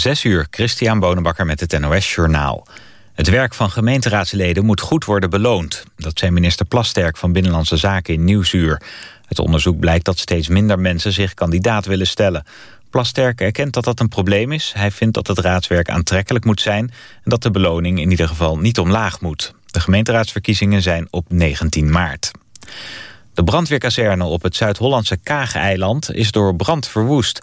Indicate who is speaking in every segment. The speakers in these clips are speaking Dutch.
Speaker 1: Zes uur, Christian Bonenbakker met het NOS Journaal. Het werk van gemeenteraadsleden moet goed worden beloond. Dat zei minister Plasterk van Binnenlandse Zaken in Nieuwsuur. Het onderzoek blijkt dat steeds minder mensen zich kandidaat willen stellen. Plasterk erkent dat dat een probleem is. Hij vindt dat het raadswerk aantrekkelijk moet zijn... en dat de beloning in ieder geval niet omlaag moet. De gemeenteraadsverkiezingen zijn op 19 maart. De brandweerkazerne op het Zuid-Hollandse Kaag-eiland is door brand verwoest.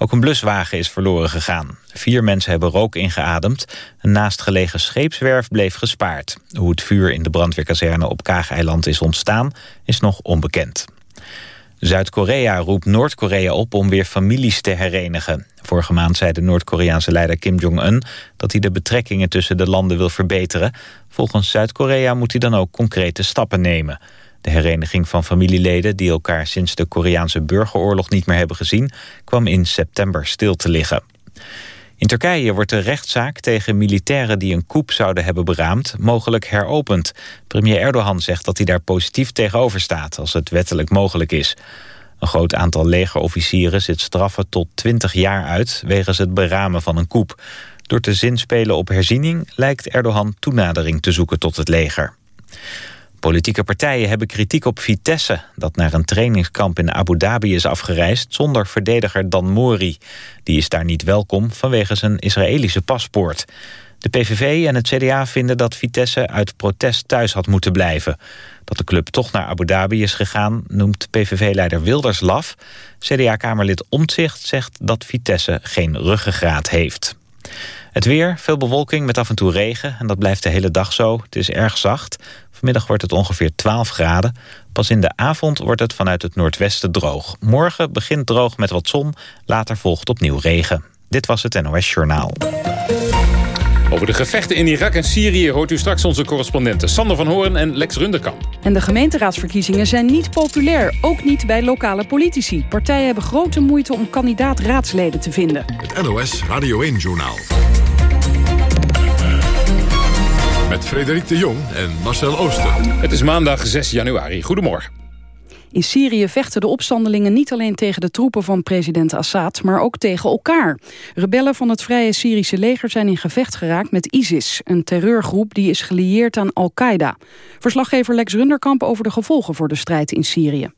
Speaker 1: Ook een bluswagen is verloren gegaan. Vier mensen hebben rook ingeademd. Een naastgelegen scheepswerf bleef gespaard. Hoe het vuur in de brandweerkazerne op Kaag-eiland is ontstaan, is nog onbekend. Zuid-Korea roept Noord-Korea op om weer families te herenigen. Vorige maand zei de Noord-Koreaanse leider Kim Jong-un... dat hij de betrekkingen tussen de landen wil verbeteren. Volgens Zuid-Korea moet hij dan ook concrete stappen nemen. De hereniging van familieleden die elkaar sinds de Koreaanse burgeroorlog niet meer hebben gezien... kwam in september stil te liggen. In Turkije wordt de rechtszaak tegen militairen die een coup zouden hebben beraamd mogelijk heropend. Premier Erdogan zegt dat hij daar positief tegenover staat als het wettelijk mogelijk is. Een groot aantal legerofficieren zit straffen tot 20 jaar uit wegens het beramen van een coup. Door te zinspelen op herziening lijkt Erdogan toenadering te zoeken tot het leger. Politieke partijen hebben kritiek op Vitesse... dat naar een trainingskamp in Abu Dhabi is afgereisd... zonder verdediger Dan Mori. Die is daar niet welkom vanwege zijn Israëlische paspoort. De PVV en het CDA vinden dat Vitesse uit protest thuis had moeten blijven. Dat de club toch naar Abu Dhabi is gegaan... noemt PVV-leider Wilders laf. CDA-kamerlid Omtzigt zegt dat Vitesse geen ruggengraat heeft. Het weer, veel bewolking met af en toe regen. En dat blijft de hele dag zo. Het is erg zacht. Vanmiddag wordt het ongeveer 12 graden. Pas in de avond wordt het vanuit het noordwesten droog. Morgen begint droog met wat zon. Later volgt opnieuw regen. Dit was het NOS Journaal.
Speaker 2: Over de gevechten in Irak en Syrië hoort u straks onze correspondenten Sander van Hoorn en Lex Runderkamp.
Speaker 3: En de gemeenteraadsverkiezingen zijn niet populair, ook niet bij lokale politici. Partijen hebben grote moeite om kandidaat-raadsleden te vinden.
Speaker 4: Het NOS Radio 1-journaal. Met Frederik de Jong en Marcel Ooster.
Speaker 2: Het is maandag 6 januari. Goedemorgen.
Speaker 3: In Syrië vechten de opstandelingen niet alleen tegen de troepen van president Assad, maar ook tegen elkaar. Rebellen van het Vrije Syrische leger zijn in gevecht geraakt met ISIS, een terreurgroep die is gelieerd aan Al-Qaeda. Verslaggever Lex Runderkamp over de gevolgen voor de strijd in Syrië.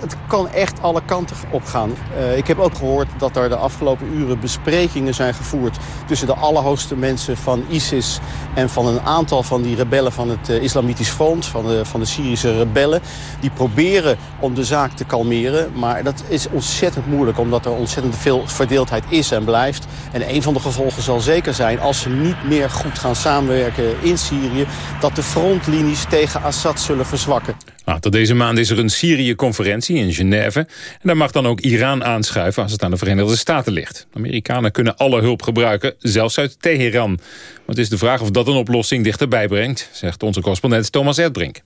Speaker 5: Het kan echt alle kanten opgaan. Uh, ik heb ook gehoord dat er de afgelopen uren besprekingen zijn gevoerd... tussen de allerhoogste mensen van ISIS en van een aantal van die rebellen van het uh, Islamitisch Front... Van de, van de Syrische rebellen. Die proberen om de zaak te kalmeren. Maar dat is ontzettend moeilijk omdat er ontzettend veel verdeeldheid is en blijft. En een van de gevolgen zal zeker zijn als ze niet meer goed gaan samenwerken in Syrië... dat de frontlinies tegen Assad zullen verzwakken.
Speaker 2: Tot deze maand is er een Syrië-conferentie in Genève. En daar mag dan ook Iran aanschuiven als het aan de Verenigde Staten ligt. Amerikanen kunnen alle hulp gebruiken, zelfs uit Teheran. Maar het is de vraag of dat een oplossing dichterbij brengt, zegt onze correspondent Thomas Erdbrink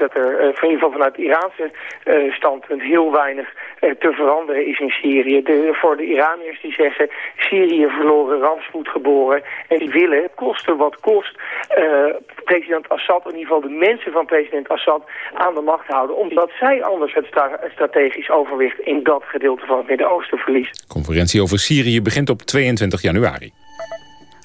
Speaker 6: dat er uh, in ieder geval vanuit het Iraanse uh, standpunt heel weinig uh, te veranderen is in Syrië. De, voor de Iraniërs die zeggen Syrië verloren, rampspoed geboren. En die willen, kosten wat kost, president Assad, in ieder geval de mensen van president Assad, aan de macht houden. Omdat zij anders het strategisch overwicht in dat gedeelte van het Midden-Oosten verliezen.
Speaker 2: De conferentie over Syrië begint op 22 januari.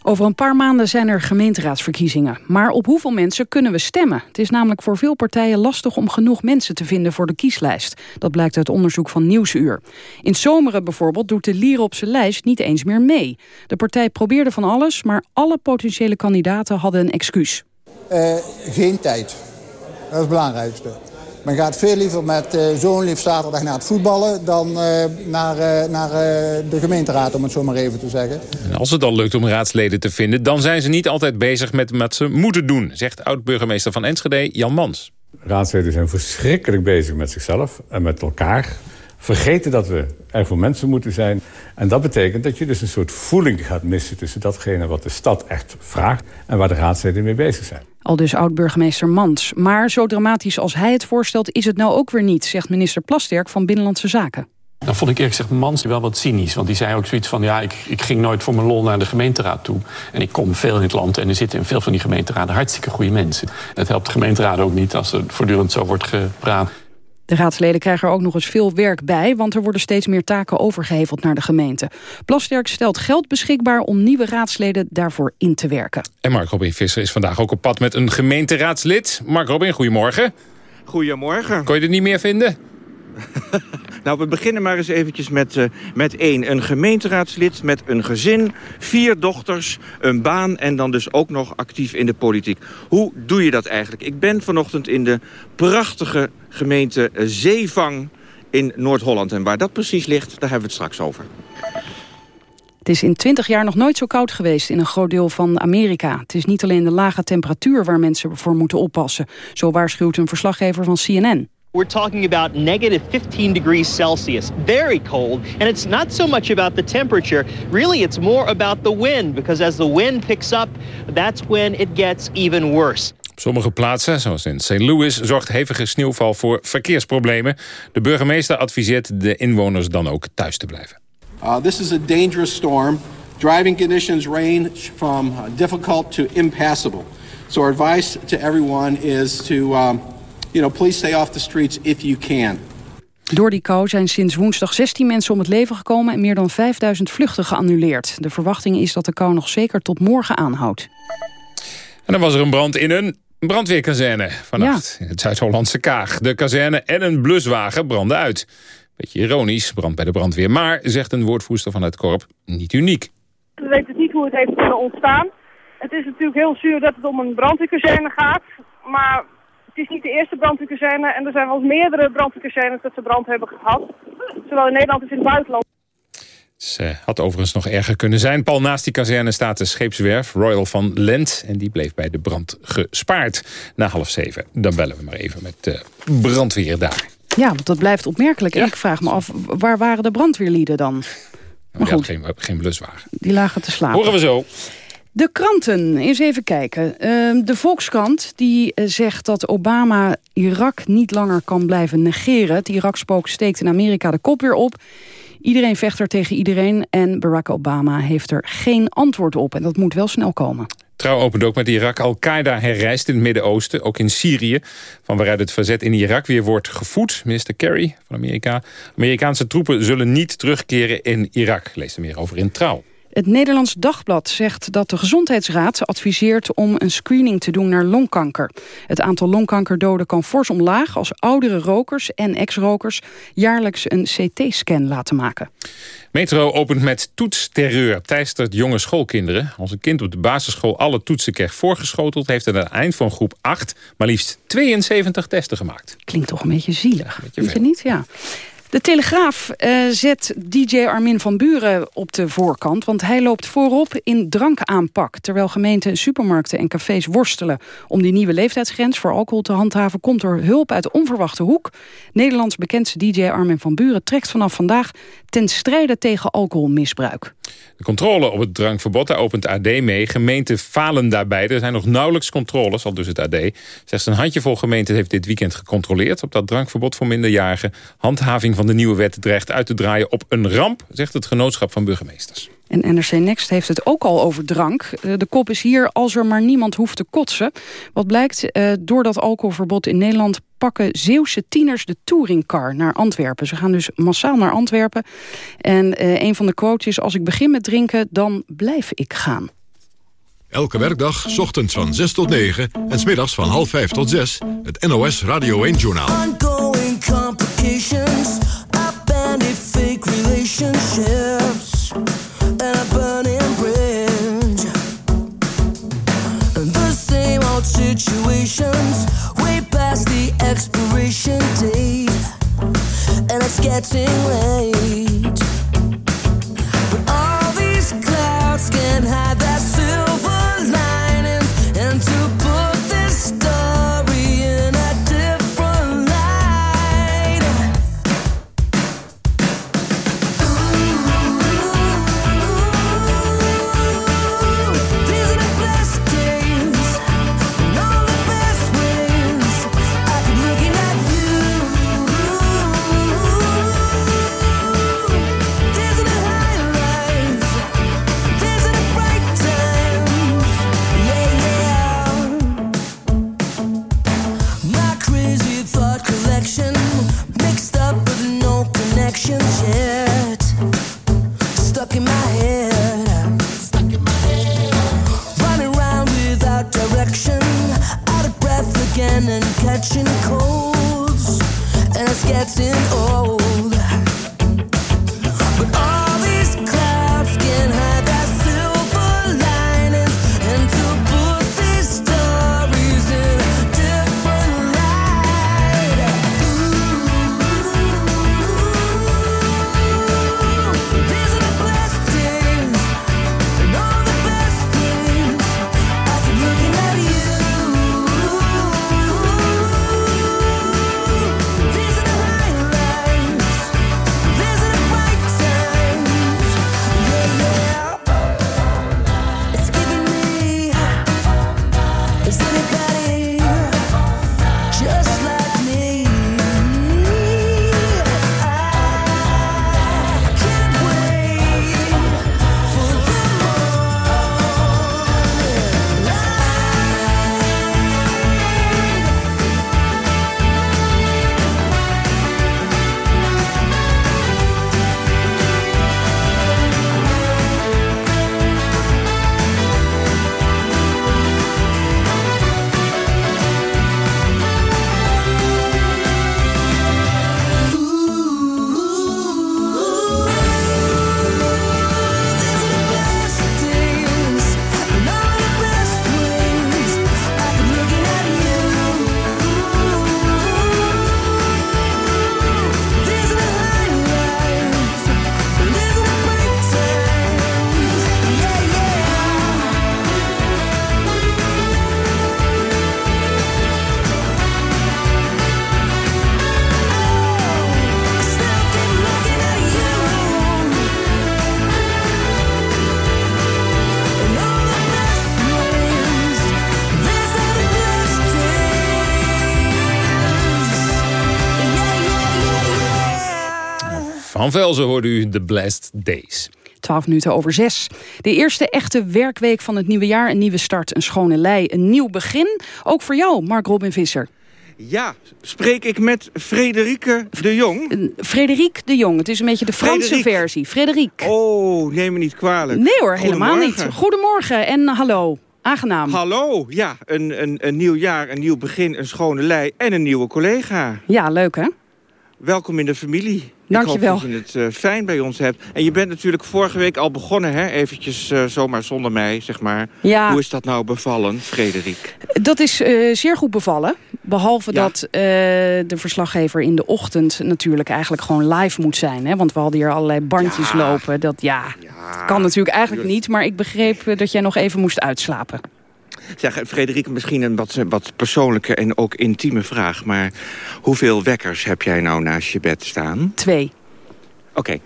Speaker 3: Over een paar maanden zijn er gemeenteraadsverkiezingen. Maar op hoeveel mensen kunnen we stemmen? Het is namelijk voor veel partijen lastig om genoeg mensen te vinden voor de kieslijst. Dat blijkt uit onderzoek van Nieuwsuur. In Zomeren bijvoorbeeld doet de Lier op zijn lijst niet eens meer mee. De partij probeerde van alles, maar alle potentiële kandidaten hadden een excuus.
Speaker 7: Uh, geen tijd. Dat is het belangrijkste. Men gaat veel liever met uh, zo'n lief zaterdag naar het voetballen... dan uh, naar, uh, naar de gemeenteraad, om het zo maar even te zeggen.
Speaker 2: En als het al lukt om raadsleden te vinden... dan zijn ze niet altijd bezig met wat ze moeten doen... zegt oud-burgemeester van Enschede, Jan Mans.
Speaker 8: Raadsleden zijn verschrikkelijk bezig met zichzelf en met elkaar vergeten dat we er voor mensen moeten zijn. En dat betekent dat je dus een soort voeling gaat missen... tussen datgene wat de stad echt vraagt... en waar de raadsleden mee bezig zijn.
Speaker 3: Al dus oud-burgemeester Mans. Maar zo dramatisch als hij het voorstelt is het nou ook weer niet... zegt minister Plasterk van Binnenlandse Zaken.
Speaker 9: Dan vond ik eerlijk gezegd Mans wel wat cynisch. Want die zei ook zoiets van... ja, ik, ik ging nooit voor mijn lol naar de gemeenteraad toe. En ik kom veel in het land en er zitten in veel van die gemeenteraden... hartstikke goede mensen. Het helpt de gemeenteraad ook niet als er voortdurend zo wordt gepraat.
Speaker 3: De raadsleden krijgen er ook nog eens veel werk bij... want er worden steeds meer taken overgeheveld naar de gemeente. Plasterk stelt geld beschikbaar om nieuwe raadsleden daarvoor in te werken.
Speaker 2: En Mark Robin Visser is vandaag ook op pad met een gemeenteraadslid. Mark Robin, goedemorgen.
Speaker 10: Goedemorgen.
Speaker 2: Kon je er niet meer vinden?
Speaker 10: nou, we beginnen maar eens eventjes met, uh, met één. Een gemeenteraadslid met een gezin, vier dochters, een baan... en dan dus ook nog actief in de politiek. Hoe doe je dat eigenlijk? Ik ben vanochtend in de prachtige gemeente Zeevang in Noord-Holland. En waar dat precies ligt, daar hebben we het straks over.
Speaker 3: Het is in 20 jaar nog nooit zo koud geweest in een groot deel van Amerika. Het is niet alleen de lage temperatuur waar mensen voor moeten oppassen. Zo waarschuwt een verslaggever van CNN.
Speaker 11: We're talking about negative 15 degrees Celsius, very cold. And it's not so much about the temperature. Really, it's more about the wind. Because as the wind picks up, that's when it gets even worse.
Speaker 2: Op sommige plaatsen, zoals in St. Louis, zorgt hevige sneeuwval voor verkeersproblemen. De burgemeester adviseert de inwoners dan ook thuis te blijven.
Speaker 12: Uh, this is a dangerous storm. Driving conditions range from difficult to impassable. So our advice to everyone is to, um, you know, please stay off the streets if you can.
Speaker 3: Door die kou zijn sinds woensdag 16 mensen om het leven gekomen... en meer dan 5000 vluchten geannuleerd. De verwachting is dat de kou nog zeker tot morgen aanhoudt.
Speaker 2: En dan was er een brand in een brandweerkazerne vannacht. In het Zuid-Hollandse Kaag. De kazerne en een bluswagen brandden uit. Beetje ironisch, brand bij de brandweer. Maar, zegt een woordvoerster van het korp, niet uniek.
Speaker 13: We weten niet hoe het heeft kunnen ontstaan. Het is natuurlijk heel zuur dat het om een brandweerkazerne gaat. Maar het is niet de eerste brandweerkazerne. En er zijn wel meerdere brandweerkazernes dat ze brand hebben gehad. Zowel in Nederland als in het buitenland.
Speaker 2: Het had overigens nog erger kunnen zijn. Pal naast die kazerne staat de scheepswerf Royal van Lent. En die bleef bij de brand gespaard. Na half zeven. Dan bellen we maar even met de brandweer daar.
Speaker 3: Ja, dat blijft opmerkelijk. En ik vraag me af, waar waren de brandweerlieden dan?
Speaker 2: Maar goed, geen, geen bluswagen.
Speaker 3: Die lagen te slapen.
Speaker 2: Horen we zo.
Speaker 3: De kranten, eens even kijken. Ehm, de Volkskrant die eh, zegt dat Obama Irak niet langer kan blijven negeren. Het Irak-spook steekt in Amerika de kop weer op. Iedereen vecht er tegen iedereen en Barack Obama heeft er geen antwoord op. En dat moet wel snel komen.
Speaker 2: Trouw opent ook met Irak. Al-Qaeda herrijst in het Midden-Oosten, ook in Syrië. Van waaruit het verzet in Irak weer wordt gevoed. Minister Kerry van Amerika. Amerikaanse troepen zullen niet terugkeren in Irak. Lees er meer over in Trouw.
Speaker 3: Het Nederlands Dagblad zegt dat de Gezondheidsraad adviseert om een screening te doen naar longkanker. Het aantal longkankerdoden kan fors omlaag als oudere rokers en ex-rokers jaarlijks een CT-scan laten maken.
Speaker 2: Metro opent met toetsterreur, teistert jonge schoolkinderen. Als een kind op de basisschool alle toetsen kreeg voorgeschoteld... heeft hij aan het eind van groep 8 maar liefst 72 testen gemaakt.
Speaker 3: Klinkt toch een beetje zielig, weet je niet? Ja. De Telegraaf uh, zet DJ Armin van Buren op de voorkant... want hij loopt voorop in drankaanpak. Terwijl gemeenten, supermarkten en cafés worstelen... om die nieuwe leeftijdsgrens voor alcohol te handhaven... komt er hulp uit de onverwachte hoek. Nederlands bekendste DJ Armin van Buren trekt vanaf vandaag... ten strijde tegen alcoholmisbruik.
Speaker 2: De controle op het drankverbod, daar opent AD mee. Gemeenten falen daarbij. Er zijn nog nauwelijks controles, al dus het AD. Slechts een handjevol gemeenten heeft dit weekend gecontroleerd... op dat drankverbod voor minderjarigen. Handhaving van de nieuwe wet dreigt uit te draaien op een ramp... zegt het genootschap van burgemeesters.
Speaker 3: En NRC Next heeft het ook al over drank. Eh, de kop is hier als er maar niemand hoeft te kotsen. Wat blijkt, eh, door dat alcoholverbod in Nederland... pakken Zeeuwse tieners de touringcar naar Antwerpen. Ze gaan dus massaal naar Antwerpen. En uh, een van de quotes is... als ik begin met drinken, dan blijf ik gaan.
Speaker 4: Elke werkdag, ochtends van 6 tot 9 en smiddags van half 5 tot 6... het NOS Radio 1-journaal. Situations, way past the expiration date, and it's getting late.
Speaker 2: Van Velzen hoorde u The Blessed Days.
Speaker 3: 12 minuten over 6. De eerste echte werkweek van het nieuwe jaar. Een nieuwe start, een schone lei, een nieuw begin. Ook voor jou, Mark Robin Visser.
Speaker 10: Ja, spreek ik met Frederike de Jong?
Speaker 3: Frederik de Jong, het is een beetje de Franse
Speaker 10: Frederik.
Speaker 3: versie. Frederik.
Speaker 10: Oh, neem me niet kwalijk.
Speaker 3: Nee hoor, helemaal niet.
Speaker 10: Goedemorgen.
Speaker 3: Goedemorgen en hallo. Aangenaam.
Speaker 10: Hallo, ja, een, een, een nieuw jaar, een nieuw begin, een schone lei en een nieuwe collega.
Speaker 3: Ja, leuk hè?
Speaker 10: Welkom in de familie.
Speaker 3: Dank
Speaker 10: ik hoop dat je het eh, fijn bij ons hebt. En je bent natuurlijk vorige week al begonnen, hè? Eventjes eh, zomaar zonder mij, zeg maar.
Speaker 3: Ja.
Speaker 10: Hoe is dat nou bevallen, Frederik?
Speaker 3: Dat is eh, zeer goed bevallen. Behalve
Speaker 10: Ja.
Speaker 3: dat de verslaggever in de ochtend natuurlijk eigenlijk gewoon live moet zijn. Hè? Want we hadden hier allerlei bandjes lopen. Dat ja, kan natuurlijk eigenlijk niet. Maar ik begreep dat jij nog even moest uitslapen.
Speaker 10: Zeg, Frederik, misschien een wat, wat persoonlijke en ook intieme vraag. Maar hoeveel wekkers heb jij nou naast je bed staan?
Speaker 3: Twee.
Speaker 10: Oké,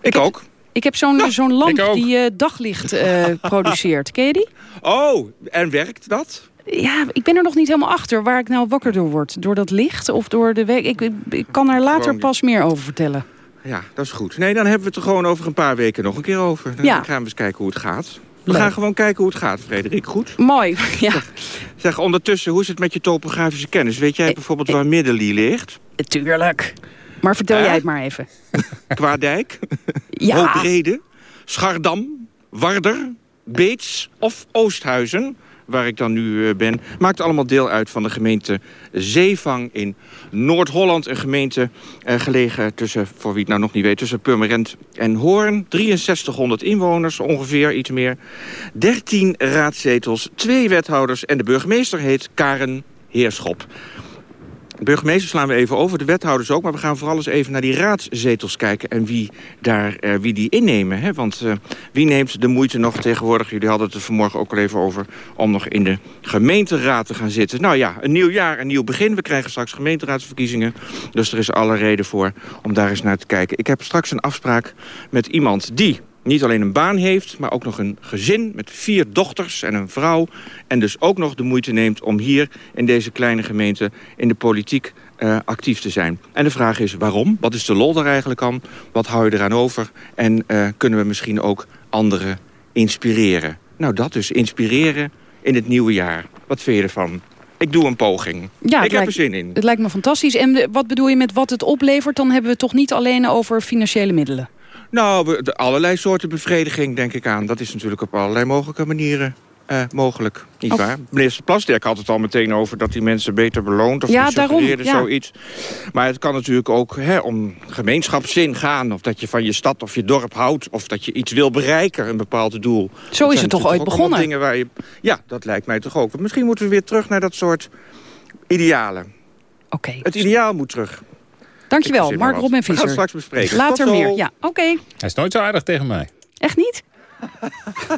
Speaker 10: ik ook.
Speaker 3: Ik heb zo'n zo'n lamp
Speaker 10: ik
Speaker 3: die eh, daglicht eh, produceert. Ken je die?
Speaker 10: Oh, en werkt dat?
Speaker 3: Ja, ik ben er nog niet helemaal achter waar ik nou wakker door word. Door dat licht of door de week. Ik, ik kan er later pas meer over vertellen.
Speaker 10: Ja, dat is goed. Nee, dan hebben we het er gewoon over een paar weken nog een keer over. Dan
Speaker 3: Ja.
Speaker 10: gaan we eens kijken hoe het gaat. We
Speaker 3: Leuk.
Speaker 10: gaan gewoon kijken hoe het gaat, Frederik. Goed?
Speaker 3: Mooi, ja.
Speaker 10: Zeg, ondertussen, hoe is het met je topografische kennis? Weet jij bijvoorbeeld waar Middelie ligt?
Speaker 3: Tuurlijk. Maar vertel
Speaker 10: Hè?
Speaker 3: jij het maar even.
Speaker 10: Kwaadijk?
Speaker 3: Ja.
Speaker 10: Hoobrede? Schardam? Warder? Beets of Oosthuizen? Waar ik dan nu eh, ben. Maakt allemaal deel uit van de gemeente Zeevang in Noord-Holland. Een gemeente eh, gelegen tussen, voor wie het nou nog niet weet, tussen Purmerend en Hoorn. 6300 inwoners, ongeveer iets meer. 13 raadzetels, twee wethouders en de burgemeester heet Karen Heerschop. Burgemeester slaan we even over, de wethouders ook... maar we gaan vooral eens even naar die raadszetels kijken... en wie, daar, eh, wie die innemen. Hè? Want eh, wie neemt de moeite nog tegenwoordig... jullie hadden het er vanmorgen ook al even over... om nog in de gemeenteraad te gaan zitten. Nou ja, een nieuw jaar, een nieuw begin. We krijgen straks gemeenteraadsverkiezingen. Dus er is alle reden voor om daar eens naar te kijken. Ik heb straks een afspraak met iemand die niet alleen een baan heeft... maar ook nog een gezin met vier dochters en een vrouw... en dus ook nog de moeite neemt om hier in deze kleine gemeente... in de politiek eh, actief te zijn. En de vraag is waarom? Wat is de lol daar eigenlijk aan? Wat hou je eraan over? En eh, kunnen we misschien ook anderen inspireren? Nou, dat dus. Inspireren in het nieuwe jaar. Wat vind je ervan? Ik doe een poging.
Speaker 3: Ja,
Speaker 10: ik heb
Speaker 3: lijkt,
Speaker 10: er zin in.
Speaker 3: Het lijkt me fantastisch. En wat bedoel je met wat het oplevert? Dan hebben we het toch niet alleen over financiële middelen.
Speaker 10: Nou, de, allerlei soorten bevrediging, denk ik aan. Dat is natuurlijk op allerlei mogelijke manieren eh, mogelijk. Niet
Speaker 3: Oh.
Speaker 10: waar? Minister Plasterk had het al meteen over dat die mensen beter beloont. Of
Speaker 3: Ja, daarom, ja.
Speaker 10: zoiets. Maar het kan natuurlijk ook hè, om gemeenschapszin gaan. Of dat je van je stad of je dorp houdt. Of dat je iets wil bereiken, een bepaald doel. Dat
Speaker 3: is het toch ooit begonnen?
Speaker 10: Dingen waar je, ja, dat lijkt mij toch ook. Misschien moeten we weer terug naar dat soort idealen.
Speaker 3: Oké.
Speaker 10: Het ideaal moet terug.
Speaker 3: Dankjewel, Mark. Robin
Speaker 10: We gaan
Speaker 3: Visser.
Speaker 10: het straks bespreken.
Speaker 3: Later meer, ja. Oké.
Speaker 2: Hij is nooit zo aardig tegen mij.
Speaker 3: Echt niet?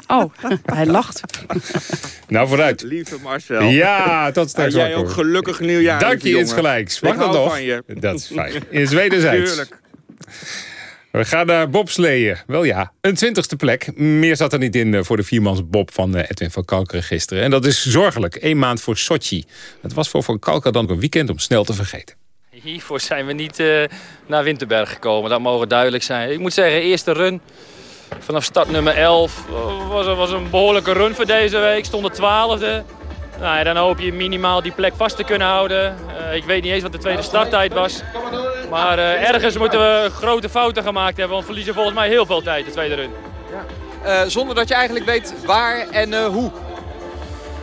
Speaker 3: Oh, hij lacht.
Speaker 2: Nou, vooruit.
Speaker 10: Lieve Marcel.
Speaker 2: Ja, tot straks.
Speaker 10: En jij ook gelukkig nieuwjaar.
Speaker 2: Dank je insgelijks. Mag dat nog? Dat is fijn. In wederzijds.
Speaker 10: Tuurlijk.
Speaker 2: We gaan naar bobsleeën. Wel ja, een twintigste plek. Meer zat er niet in eh, voor de viermans bob van eh, Edwin van Kalkeren gisteren. En dat is zorgelijk. Eén maand voor Sochi. Het was voor Van Kalker dan ook een weekend om snel te vergeten.
Speaker 14: Hiervoor zijn we niet eh, naar Winterberg gekomen, dat mogen duidelijk zijn. Ik moet zeggen, eerste run vanaf start nummer 11 eh, was, was een behoorlijke run voor deze week. Stond de twaalfde. Nou, dan hoop je minimaal die plek vast te kunnen houden. Eh, ik weet niet eens wat de tweede starttijd was. Maar ergens moeten we grote fouten gemaakt hebben, want we verliezen volgens mij heel veel tijd de tweede run.
Speaker 15: Zonder dat je eigenlijk weet waar en hoe.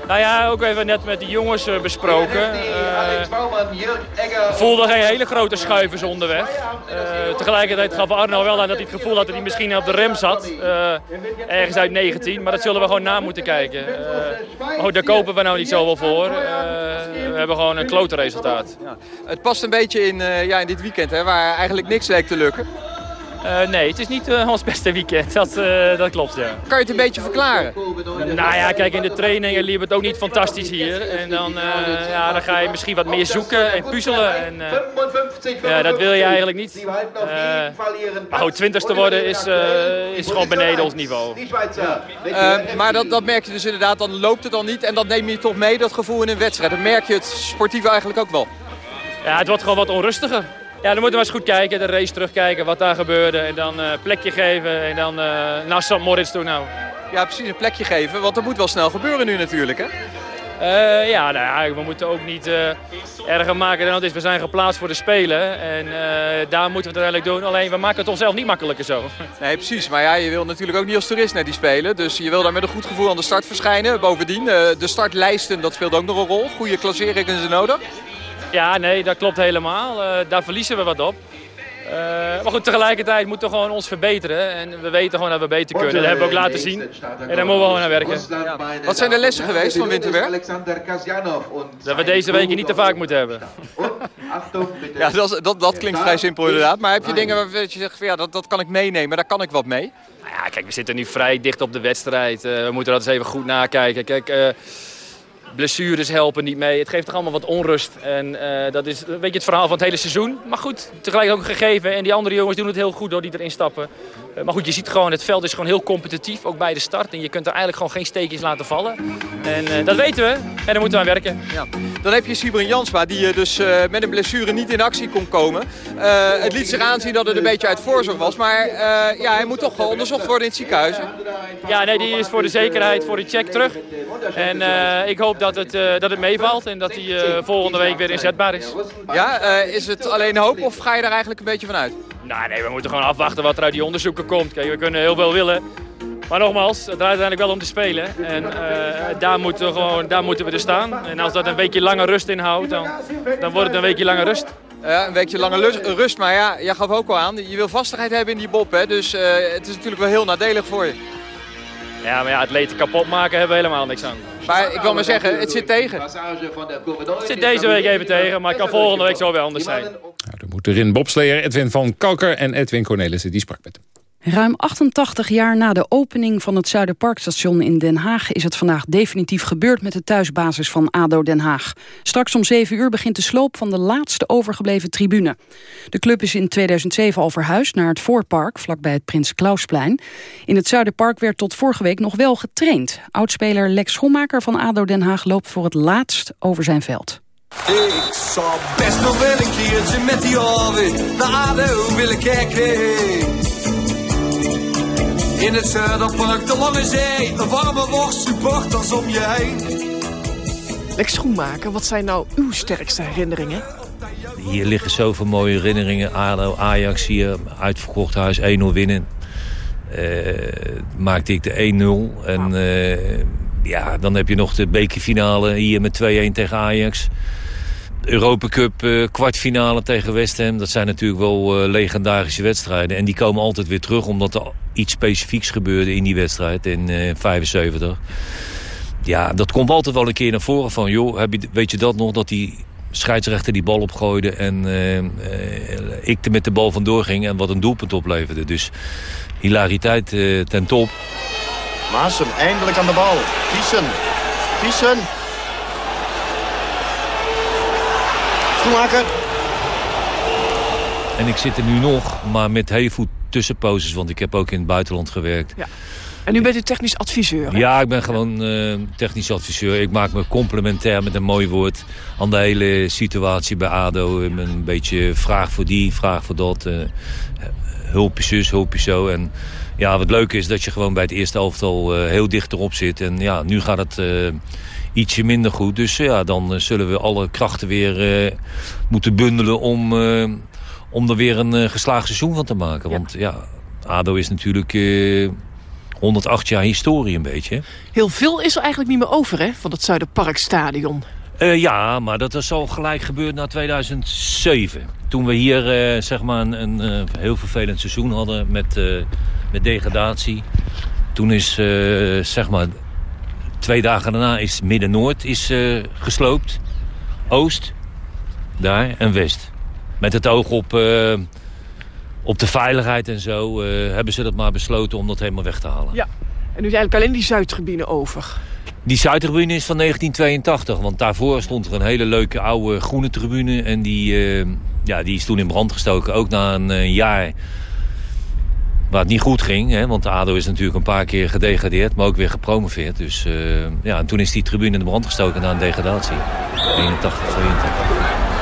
Speaker 14: Nou ja, ook even net met de jongens eh, besproken. Ik voelde geen hele grote schuivers onderweg. Eh, tegelijkertijd gaf Arno wel aan dat hij het gevoel had dat hij misschien op de rem zat. ergens uit 19, maar dat zullen we gewoon na moeten kijken. Maar goed, daar kopen we nou niet zoveel voor. We hebben gewoon een klote resultaat.
Speaker 15: Het past een beetje in, ja, in dit weekend, hè, waar eigenlijk niks leek te lukken.
Speaker 14: Eh, nee, het is niet eh, ons beste weekend. Dat, eh, dat klopt, ja.
Speaker 15: Kan je het een beetje verklaren?
Speaker 14: Nou ja, kijk, in de trainingen liep het ook niet fantastisch hier. En dan, ja, dan ga je misschien wat meer zoeken en puzzelen. En, ja, dat wil je eigenlijk niet. Maar goed, twintigste worden is, is gewoon beneden ons niveau.
Speaker 15: Maar dat, dat merk je dus inderdaad, dan loopt het dan niet. En dat neem je toch mee, dat gevoel in een wedstrijd. Dan merk je het sportief eigenlijk ook wel.
Speaker 14: Ja, het wordt gewoon wat onrustiger. Ja, dan moeten we eens goed kijken, de race terugkijken, wat daar gebeurde. En dan eh plekje geven en dan eh naar St. Moritz toe nou.
Speaker 15: Ja, precies een plekje geven, want dat moet wel snel gebeuren nu natuurlijk, hè?
Speaker 14: Eh, ja, nou ja, we moeten ook niet erger maken dan het is. We zijn geplaatst voor de Spelen en daar moeten we het uiteindelijk doen. Alleen, we maken het onszelf niet makkelijker zo.
Speaker 15: Nee, precies. Maar ja, je wil natuurlijk ook niet als toerist naar die spelen. Dus je wil daar met een goed gevoel aan de start verschijnen. Bovendien, de startlijsten, dat speelt ook nog een rol. Goede klasseringen zijn nodig.
Speaker 14: Ja, nee, dat klopt helemaal. Eh, daar verliezen we wat op. Eh, maar goed, tegelijkertijd moeten we gewoon ons verbeteren. En we weten gewoon dat we beter kunnen. Dat hebben we ook laten zien. En daar moeten we gewoon aan werken.
Speaker 15: Wat zijn de lessen geweest van Winterberg?
Speaker 14: Dat we deze weken niet te vaak moeten hebben.
Speaker 15: Ja, dat, dat, dat klinkt vrij simpel inderdaad. Maar heb je dingen waarvan je zegt, van, ja, dat, dat kan ik meenemen, daar kan ik wat mee?
Speaker 14: Nou ja, kijk, we zitten nu vrij dicht op de wedstrijd. Eh, we moeten dat eens even goed nakijken. Kijk, blessures helpen niet mee. Het geeft toch allemaal wat onrust. En eh, dat is een beetje het verhaal van het hele seizoen. Maar goed, tegelijk ook gegeven. En die andere jongens doen het heel goed door die erin stappen. Eh, maar goed, je ziet gewoon, het veld is gewoon heel competitief. Ook bij de start. En je kunt er eigenlijk gewoon geen steekjes laten vallen. En eh, dat weten we. En daar moeten we aan werken.
Speaker 15: Ja. Dan heb je Sibren Jansma, die eh, dus met een blessure niet in actie kon komen. Het liet zich aanzien dat het een beetje uit voorzorg was. Maar ja, hij moet toch onderzocht worden in het ziekenhuis. hè?
Speaker 14: Ja, nee, die is voor de zekerheid, voor de check terug. En ik hoop dat het, dat het meevalt en dat hij volgende week weer inzetbaar is.
Speaker 15: Ja, is het alleen hoop of ga je daar eigenlijk een beetje van uit?
Speaker 14: Nou, nee, we moeten gewoon afwachten wat er uit die onderzoeken komt. Kijk, we kunnen heel veel willen. Maar nogmaals, het draait uiteindelijk wel om te spelen. En eh, daar, moeten we gewoon, daar moeten we er staan. En als dat een weekje langer rust inhoudt, dan, dan wordt het een weekje langer rust.
Speaker 15: Ja, een weekje lange rust, maar ja, jij gaf ook al aan, je wil vastigheid hebben in die bob. Hè? Dus eh, het is natuurlijk wel heel nadelig voor je.
Speaker 14: Ja, maar ja, atleten kapot maken hebben we helemaal niks aan.
Speaker 15: Maar ik wil maar zeggen, het zit tegen.
Speaker 14: Het zit deze week even tegen, maar het kan volgende week zo weer anders zijn.
Speaker 2: Er moet erin bobsleer Edwin van Kalker en Edwin Cornelissen, die sprak met hem.
Speaker 3: Ruim 88 jaar na de opening van het Zuiderparkstation in Den Haag... is het vandaag definitief gebeurd met de thuisbasis van ADO Den Haag. Straks om 7 uur begint de sloop van de laatste overgebleven tribune. De club is in 2007 al verhuisd naar het Voorpark... vlakbij het Prins Klausplein. In het Zuiderpark werd tot vorige week nog wel getraind. Oudspeler Lex Schoenmaker van ADO Den Haag loopt voor het laatst over zijn veld.
Speaker 16: Ik zou best nog wel een keertje met die Arvid naar ADO willen kijken. In het Zuiderpark, de Lange Zee, een warme worst, supporters om je heen.
Speaker 17: Lex Schoenmaker, wat zijn nou uw sterkste herinneringen?
Speaker 18: Hier liggen zoveel mooie herinneringen. ADO, Ajax hier, uitverkocht huis, 1-0 winnen. maakte ik de 1-0. En ja, dan heb je nog de bekerfinale hier met 2-1 tegen Ajax. Europa Cup uh, kwartfinale tegen West Ham. Dat zijn natuurlijk wel uh, legendarische wedstrijden. En die komen altijd weer terug omdat er iets specifieks gebeurde in die wedstrijd in uh, 75. Ja, dat komt altijd wel een keer naar voren van... joh, heb je, weet je dat nog, dat die scheidsrechter die bal opgooide... en ik er met de bal vandoor ging en wat een doelpunt opleverde. Dus hilariteit ten top.
Speaker 19: Maassen eindelijk aan de bal. Kiezen. Kiezen. Schoenmaker.
Speaker 18: En ik zit er nu nog, maar met heel veel tussenposes. Want ik heb ook in het buitenland gewerkt. Ja.
Speaker 17: En nu bent u technisch adviseur, hè?
Speaker 18: Ja, ik ben gewoon uh, technisch adviseur. Ik maak me complementair met een mooi woord... aan de hele situatie bij ADO. Een beetje vraag voor die, vraag voor dat. Uh, hulpje zus, hulpje zo. En ja, wat leuk is dat je gewoon bij het eerste elftal uh, heel dicht erop zit. En ja, nu gaat het ietsje minder goed. Dus ja, dan zullen we alle krachten weer moeten bundelen om, om er weer een geslaagd seizoen van te maken. Want ja, ADO is natuurlijk 108 jaar historie een beetje.
Speaker 17: Heel veel is er eigenlijk niet meer over hè, van het Zuiderparkstadion.
Speaker 18: Uh, ja, maar dat is al gelijk gebeurd na 2007. Toen we hier uh, zeg maar een, een uh, heel vervelend seizoen hadden met, met degradatie. Toen is zeg maar twee dagen daarna is Midden-Noord is gesloopt. Oost, daar en West. Met het oog op op de veiligheid en zo uh, hebben ze dat maar besloten om dat helemaal weg te halen.
Speaker 17: Ja, en nu is eigenlijk alleen die Zuidtribune over.
Speaker 18: Die Zuidtribune is van 1982, want daarvoor stond er een hele leuke oude groene tribune. En die, ja, die is toen in brand gestoken, ook na een jaar waar het niet goed ging. Hè, want ADO is natuurlijk een paar keer gedegradeerd, maar ook weer gepromoveerd. Dus ja, en toen is die tribune in de brand gestoken na een degradatie. 81, 82.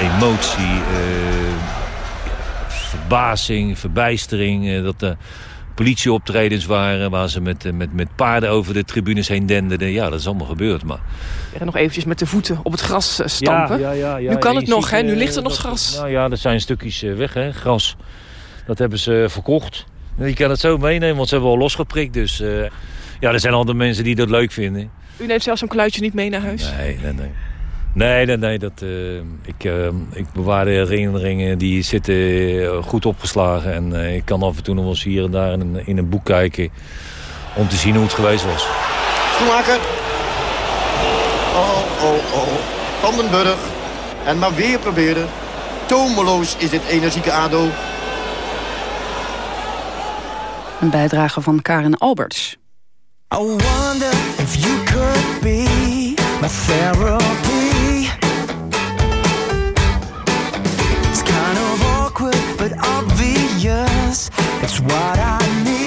Speaker 18: emotie, uh, verbazing, verbijstering. Uh, dat politieoptredens waren waar ze met, met, met paarden over de tribunes heen denderden. Ja, dat is allemaal gebeurd. Maar...
Speaker 17: Ja, nog eventjes met de voeten op het gras eh, stampen. Ja, ja, ja, nu kan het nog, hè? Nu ligt er nog gras.
Speaker 18: Nou ja, er zijn stukjes weg, hè? Gras. Dat hebben ze verkocht. Je kan het zo meenemen, want ze hebben al losgeprikt. Dus ja, er zijn al de mensen die dat leuk vinden.
Speaker 17: U neemt zelfs een kluitje niet mee naar huis?
Speaker 18: Nee, nee, nee. Nee, nee, nee. Dat, uh, ik, uh, ik bewaar de herinneringen. Die zitten uh, goed opgeslagen. En ik kan af en toe nog wel eens hier en daar in een, in een boek kijken. Om te zien hoe het geweest was.
Speaker 19: Schoenmaker. Oh, oh, oh. Van den Burg. En maar weer proberen. Tomeloos is dit energieke ADO.
Speaker 4: Een bijdrage van Karin Alberts. I wonder if you could be my therapy. It's what I need.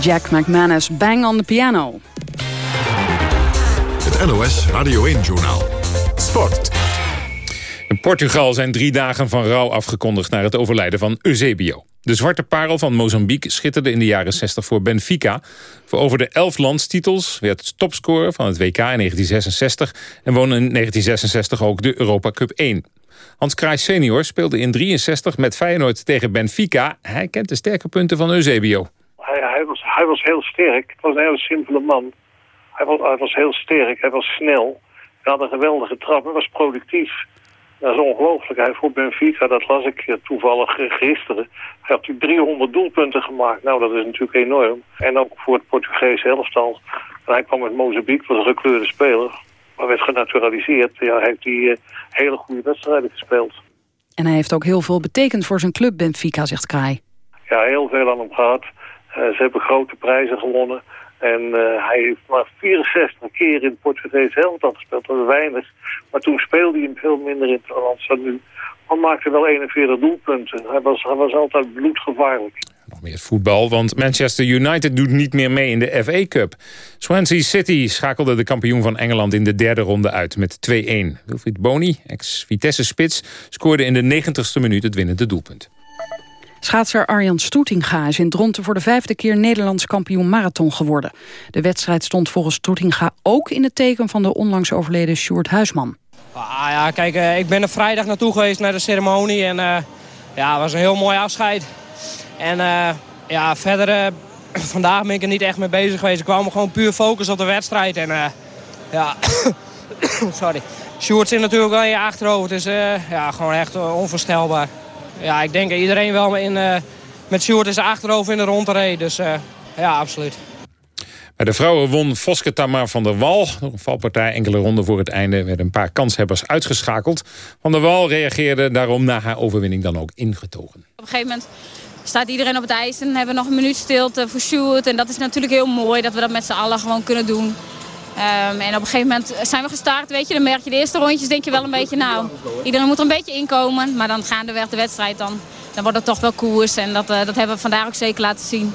Speaker 3: Jack McManus, Bang on the Piano.
Speaker 20: Het NOS Radio 1-journaal. Sport.
Speaker 2: In Portugal zijn drie dagen van rouw afgekondigd... naar het overlijden van Eusebio. De zwarte parel van Mozambique schitterde in de jaren 60 voor Benfica. Voor over de elf landstitels werd topscorer van het WK in 1966... en won in 1966 ook de Europa Cup 1. Hans Kraai senior speelde in 63 met Feyenoord tegen Benfica. Hij kent de sterke punten van Eusebio.
Speaker 21: Hij, hij, was, hij was heel sterk. Het was een hele simpele man. Hij was, hij was heel sterk, hij was snel. Hij had een geweldige trap, hij was productief. Dat is ongelooflijk. Hij voor Benfica, dat las ik toevallig gisteren. Hij had 300 doelpunten gemaakt. Nou, dat is natuurlijk enorm. En ook voor het Portugese elftal. En hij kwam met Mozambique, was een gekleurde speler. Maar werd genaturaliseerd. Ja, hij heeft die uh, hele goede wedstrijden gespeeld.
Speaker 3: En hij heeft ook heel veel betekend voor zijn club Benfica, zegt Kraai.
Speaker 21: Ja, heel veel aan hem gehad. Uh, ze hebben grote prijzen gewonnen. En uh, hij heeft maar 64 keer in het Portugese elftal gespeeld. Dat is weinig. Maar toen speelde hij hem veel minder in het land dan nu. Maar maakte wel 41 doelpunten. Hij was, hij was altijd bloedgevaarlijk.
Speaker 2: Nog meer voetbal, want Manchester United doet niet meer mee in de FA Cup. Swansea City schakelde de kampioen van Engeland in de derde ronde uit met 2-1. Wilfried Boni, ex-Vitesse-spits, scoorde in de 90ste minuut het winnende doelpunt.
Speaker 3: Schaatser Arjan Stoetinga is in Dronten voor de vijfde keer Nederlands kampioen marathon geworden. De wedstrijd stond volgens Stoetinga ook in het teken van de onlangs overleden Sjoerd Huisman.
Speaker 22: Ah, ja, kijk, uh, ik ben er vrijdag naartoe geweest naar de ceremonie en uh, ja, het was een heel mooi afscheid. En uh, ja, verder, vandaag ben ik er niet echt mee bezig geweest. Ik kwam gewoon puur focus op de wedstrijd en ja, sorry. Sjoerd zit natuurlijk wel in je achterhoofd, dus ja, gewoon echt onvoorstelbaar ja, ik denk dat iedereen wel in, uh, met Sjoerd zijn achterhoofd in de ronde reed. Dus uh, ja, absoluut.
Speaker 2: Bij de vrouwen won Voske Tamar van der Wal. Door een valpartij enkele ronden voor het einde werden een paar kanshebbers uitgeschakeld. Van der Wal reageerde daarom na haar overwinning dan ook ingetogen.
Speaker 23: Op een gegeven moment staat iedereen op het ijs en hebben we nog een minuut stilte voor Sjoerd. En dat is natuurlijk heel mooi dat we dat met z'n allen gewoon kunnen doen. Um, en op een gegeven moment zijn we gestart, weet je. Dan merk je de eerste rondjes, denk je wel een beetje, nou, iedereen moet er een beetje inkomen. Maar dan gaandeweg de wedstrijd, dan, dan wordt het toch wel koers. En dat, uh, dat hebben we vandaag ook zeker laten zien.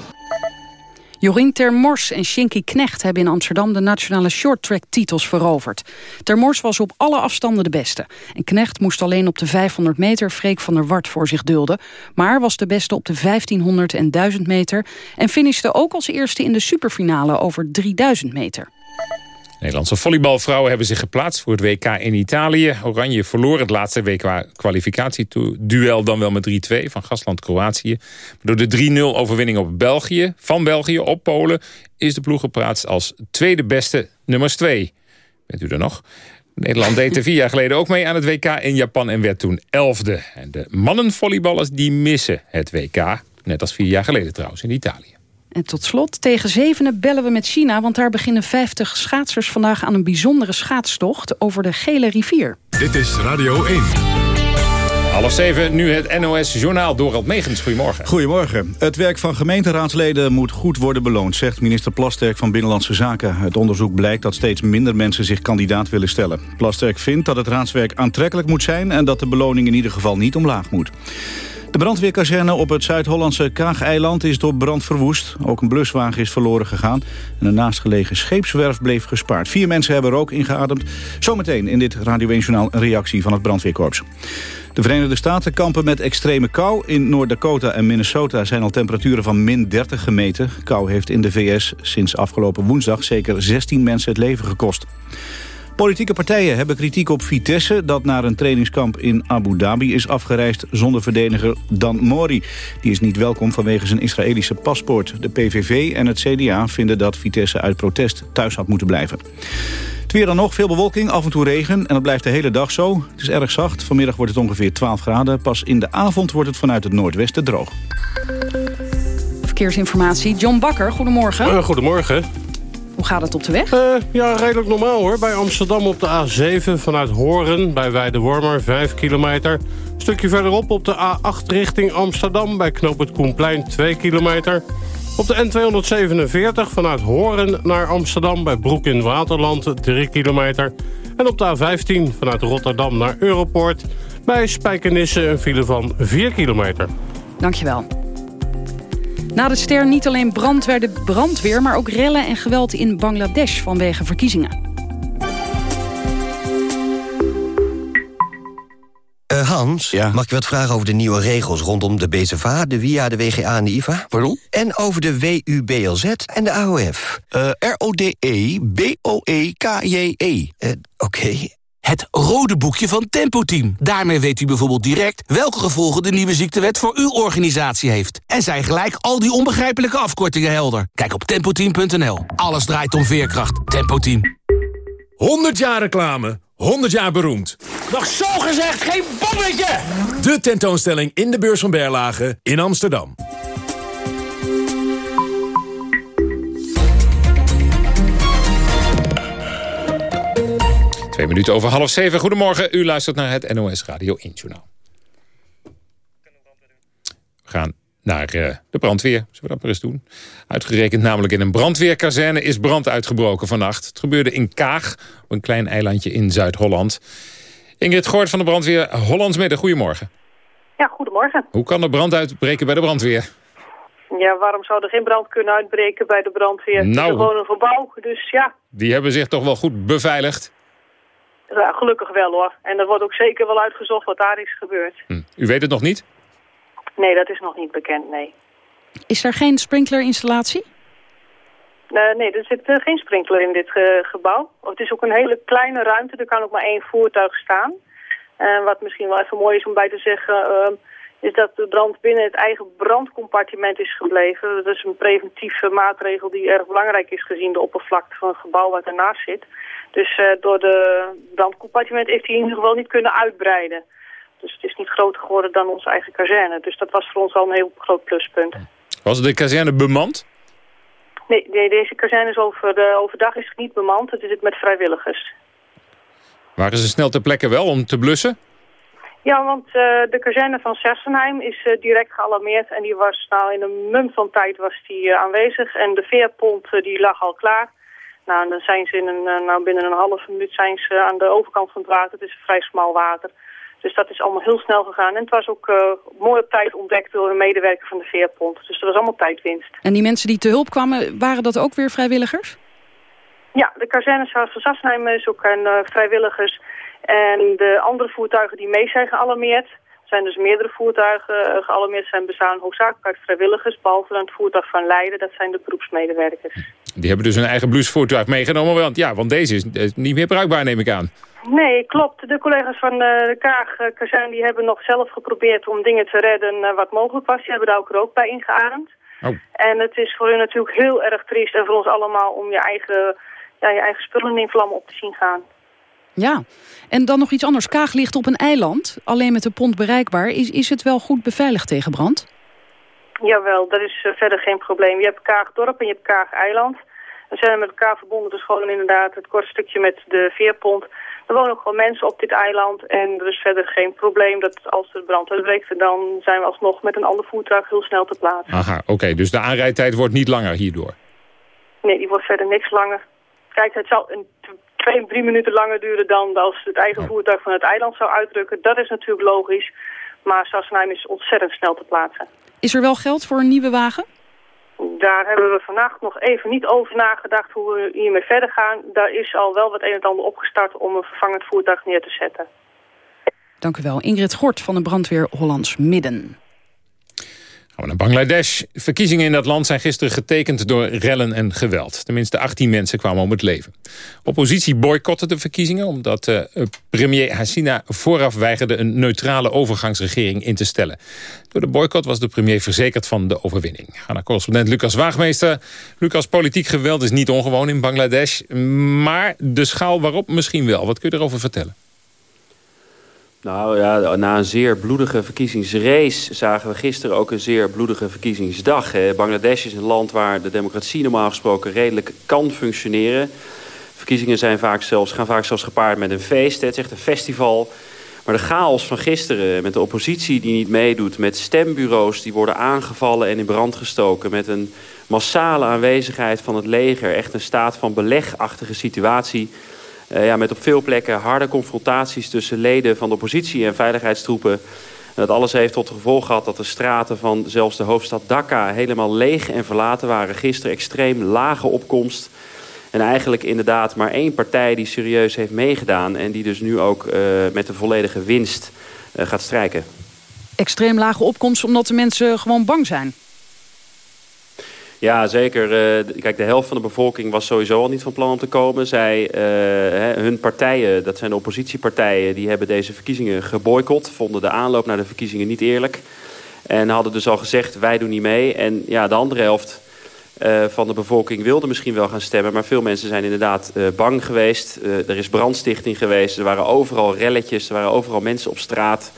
Speaker 3: Jorien Termors en Shinky Knecht hebben in Amsterdam de nationale shorttrack titels veroverd. Termors was op alle afstanden de beste. En Knecht moest alleen op de 500 meter Freek van der Wart voor zich dulden. Maar was de beste op de 1500 en 1000 meter. En finishte ook als eerste in de superfinale over 3000 meter.
Speaker 2: Nederlandse volleybalvrouwen hebben zich geplaatst voor het WK in Italië. Oranje verloor het laatste WK-kwalificatieduel dan wel met 3-2 van gastland Kroatië. Door de 3-0 overwinning op België, van België op Polen... is de ploeg geplaatst als tweede beste nummers 2. Bent u er nog? Nederland deed er vier jaar geleden ook mee aan het WK in Japan en werd toen elfde. En de mannenvolleyballers die missen het WK, net als vier jaar geleden trouwens in Italië.
Speaker 3: En tot slot, tegen zevenen bellen we met China... want daar beginnen 50 schaatsers vandaag aan een bijzondere schaatstocht... over de Gele Rivier.
Speaker 20: Dit is Radio 1.
Speaker 2: Half zeven, nu het NOS-journaal. Dorald Megens, goedemorgen.
Speaker 24: Goedemorgen. Het werk van gemeenteraadsleden moet goed worden beloond... zegt minister Plasterk van Binnenlandse Zaken. Het onderzoek blijkt dat steeds minder mensen zich kandidaat willen stellen. Plasterk vindt dat het raadswerk aantrekkelijk moet zijn... en dat de beloning in ieder geval niet omlaag moet. De brandweerkazerne op het Zuid-Hollandse Kaag-eiland is door brand verwoest. Ook een bluswagen is verloren gegaan. En een naastgelegen scheepswerf bleef gespaard. Vier mensen hebben rook ingeademd. Zometeen in dit Radio 1 Journaal een reactie van het brandweerkorps. De Verenigde Staten kampen met extreme kou. In Noord-Dakota en Minnesota zijn al temperaturen van min 30 gemeten. Kou heeft in de VS sinds afgelopen woensdag zeker 16 mensen het leven gekost. Politieke partijen hebben kritiek op Vitesse... dat naar een trainingskamp in Abu Dhabi is afgereisd zonder verdediger Dan Mori. Die is niet welkom vanwege zijn Israëlische paspoort. De PVV en het CDA vinden dat Vitesse uit protest thuis had moeten blijven. Het weer dan nog, veel bewolking, af en toe regen en dat blijft de hele dag zo. Het is erg zacht, vanmiddag wordt het ongeveer 12 graden. Pas in de avond wordt het vanuit het noordwesten droog.
Speaker 3: Verkeersinformatie, John Bakker, goedemorgen.
Speaker 25: Uh, goedemorgen.
Speaker 3: Hoe gaat het op de weg?
Speaker 25: Uh, ja, redelijk normaal hoor. Bij Amsterdam op de A7 vanuit Horen bij Weidewormer 5 kilometer. Een stukje verderop op de A8 richting Amsterdam bij Knoop het Koenplein 2 kilometer. Op de N247 vanuit Horen naar Amsterdam bij Broek in Waterland 3 kilometer. En op de A15 vanuit Rotterdam naar Europoort bij Spijkenisse een file van 4 kilometer.
Speaker 3: Dankjewel. Na de ster niet alleen brandweer, brandweer, maar ook rellen en geweld in Bangladesh vanwege verkiezingen.
Speaker 26: Uh, Hans, mag ik wat vragen over de nieuwe regels rondom de BZVA, de WIA, de WGA en de IVA?
Speaker 19: Pardon?
Speaker 26: En over de WUBLZ en de AOF.
Speaker 19: Uh, R-O-D-E-B-O-E-K-J-E.
Speaker 26: Uh, Oké.
Speaker 19: Het rode boekje van Tempo Team. Daarmee weet u bijvoorbeeld direct welke gevolgen de nieuwe ziektewet voor uw organisatie heeft. En zijn gelijk al die onbegrijpelijke afkortingen helder. Kijk op tempoteam.nl. Alles draait om veerkracht. Tempo Team.
Speaker 27: 100 jaar reclame. 100 jaar beroemd.
Speaker 28: Nog zo gezegd geen bommetje!
Speaker 27: De tentoonstelling in de beurs van Berlage in Amsterdam.
Speaker 2: Twee minuten over half zeven. Goedemorgen, u luistert naar het NOS Radio 1 Journaal. We gaan naar uh, de brandweer. Zullen we dat maar eens doen? Uitgerekend namelijk in een brandweerkazerne is brand uitgebroken vannacht. Het gebeurde in Kaag, op een klein eilandje in Zuid-Holland. Ingrid Goort van de brandweer Hollandsmiddag, goedemorgen.
Speaker 29: Ja, goedemorgen.
Speaker 2: Hoe kan er brand uitbreken bij de brandweer?
Speaker 29: Ja, waarom zou er geen brand kunnen uitbreken bij de brandweer?
Speaker 2: Nou.
Speaker 29: Het is gewoon een gebouw, dus ja.
Speaker 2: Die hebben zich toch wel goed beveiligd?
Speaker 29: Ja gelukkig wel hoor. En er wordt ook zeker wel uitgezocht wat daar is gebeurd.
Speaker 2: Hm. U weet het nog niet?
Speaker 29: Nee, dat is nog niet bekend, nee.
Speaker 3: Is er geen sprinklerinstallatie?
Speaker 29: Uh, nee, er zit uh, geen sprinkler in dit uh, gebouw. Het is ook een hele kleine ruimte, er kan ook maar één voertuig staan. wat misschien wel even mooi is om bij te zeggen, is dat de brand binnen het eigen brandcompartiment is gebleven. Dat is een preventieve maatregel die erg belangrijk is gezien de oppervlakte van het gebouw wat ernaast zit. Dus door de brandcompartiment heeft hij in ieder geval niet kunnen uitbreiden. Dus het is niet groter geworden dan onze eigen kazerne. Dus dat was voor ons al een heel groot pluspunt.
Speaker 2: Was de kazerne bemand?
Speaker 29: Nee, nee deze kazerne is over, de, overdag is niet bemand. Het is het met vrijwilligers.
Speaker 2: Waren ze snel ter plekke wel om te blussen?
Speaker 29: Ja, want uh, de kazerne van Sessenheim is uh, direct gealarmeerd. En die was nou in een mum van tijd was die, uh, aanwezig. En de veerpont die lag al klaar. Nou, dan zijn ze in een, nou, binnen een halve minuut zijn ze aan de overkant van het water. Het is vrij smal water. Dus dat is allemaal heel snel gegaan. En het was ook uh, mooi op tijd ontdekt door een medewerker van de veerpont. Dus dat was allemaal tijdwinst.
Speaker 3: En die mensen die te hulp kwamen, waren dat ook weer vrijwilligers?
Speaker 29: Ja, de kazerneshuis van Sassenheim is ook een uh, vrijwilligers. En de andere voertuigen die mee zijn gealarmeerd... zijn dus meerdere voertuigen uh, gealarmeerd zijn bestaan hoofdzakelijk uit vrijwilligers... behalve het voertuig van Leiden, dat zijn de beroepsmedewerkers.
Speaker 2: Die hebben dus hun eigen blusvoertuig meegenomen, want, ja, want deze is niet meer bruikbaar, neem ik aan.
Speaker 29: Nee, klopt. De collega's van uh, de Kaag-kazijn die hebben nog zelf geprobeerd om dingen te redden wat mogelijk was. Die hebben daar ook er ook bij ingeademd.
Speaker 2: Oh.
Speaker 29: En het is voor hun natuurlijk heel erg triest en voor ons allemaal om je eigen, ja, je eigen spullen in vlammen op te zien gaan.
Speaker 3: Ja, en dan nog iets anders. Kaag ligt op een eiland, alleen met de pont bereikbaar. Is, is het wel goed beveiligd tegen brand?
Speaker 29: Jawel, dat is uh, verder geen probleem. Je hebt Kaagdorp en je hebt Kaag-eiland. We zijn met elkaar verbonden, dus gewoon inderdaad het kort stukje met de veerpont. Er wonen ook gewoon mensen op dit eiland en er is verder geen probleem dat als de brand uitbreekt, dan zijn we alsnog met een ander voertuig heel snel te plaatsen.
Speaker 2: Aha, oké, dus de aanrijdtijd wordt niet langer hierdoor?
Speaker 29: Nee, die wordt verder niks langer. Kijk, het zal een twee, drie minuten langer duren dan als het eigen voertuig van het eiland zou uitdrukken. Dat is natuurlijk logisch, maar Sassenheim is ontzettend snel te plaatsen.
Speaker 3: Is er wel geld voor een nieuwe wagen?
Speaker 29: Daar hebben we vannacht nog even niet over nagedacht hoe we hiermee verder gaan. Daar is al wel wat een en ander opgestart om een vervangend voertuig neer te zetten.
Speaker 3: Dank u wel. Ingrid Gort van de brandweer Hollands Midden.
Speaker 2: Gaan we naar Bangladesh. Verkiezingen in dat land zijn gisteren getekend door rellen en geweld. Tenminste 18 mensen kwamen om het leven. Oppositie boycotte de verkiezingen omdat uh, premier Hasina vooraf weigerde een neutrale overgangsregering in te stellen. Door de boycott was de premier verzekerd van de overwinning. Ga naar correspondent Lucas Waagmeester. Lucas, politiek geweld is niet ongewoon in Bangladesh, maar de schaal waarop misschien wel. Wat kun je erover vertellen?
Speaker 30: Nou ja, na een zeer bloedige verkiezingsrace zagen we gisteren ook een zeer bloedige verkiezingsdag. Hè. Bangladesh is een land waar de democratie normaal gesproken redelijk kan functioneren. Verkiezingen zijn vaak zelfs, gaan vaak zelfs gepaard met een feest. Hè. Het is echt een festival. Maar de chaos van gisteren met de oppositie die niet meedoet... met stembureaus die worden aangevallen en in brand gestoken... met een massale aanwezigheid van het leger. Echt een staat van belegachtige situatie... Uh, ja, met op veel plekken harde confrontaties tussen leden van de oppositie en veiligheidstroepen. Dat alles heeft tot gevolg gehad dat de straten van zelfs de hoofdstad Dhaka helemaal leeg en verlaten waren. Gisteren extreem lage opkomst. En eigenlijk inderdaad maar één partij die serieus heeft meegedaan... en die dus nu ook uh, met de volledige winst uh, gaat strijken.
Speaker 3: Extreem lage opkomst omdat de mensen gewoon bang zijn?
Speaker 30: Ja, zeker. Uh, kijk, de helft van de bevolking was sowieso al niet van plan om te komen. Zij, hun partijen, dat zijn de oppositiepartijen... die hebben deze verkiezingen geboycott. Vonden de aanloop naar de verkiezingen niet eerlijk. En hadden dus al gezegd, wij doen niet mee. En ja, de andere helft uh, van de bevolking wilde misschien wel gaan stemmen. Maar veel mensen zijn inderdaad bang geweest. Er is brandstichting geweest. Er waren overal relletjes. Er waren overal mensen op straat.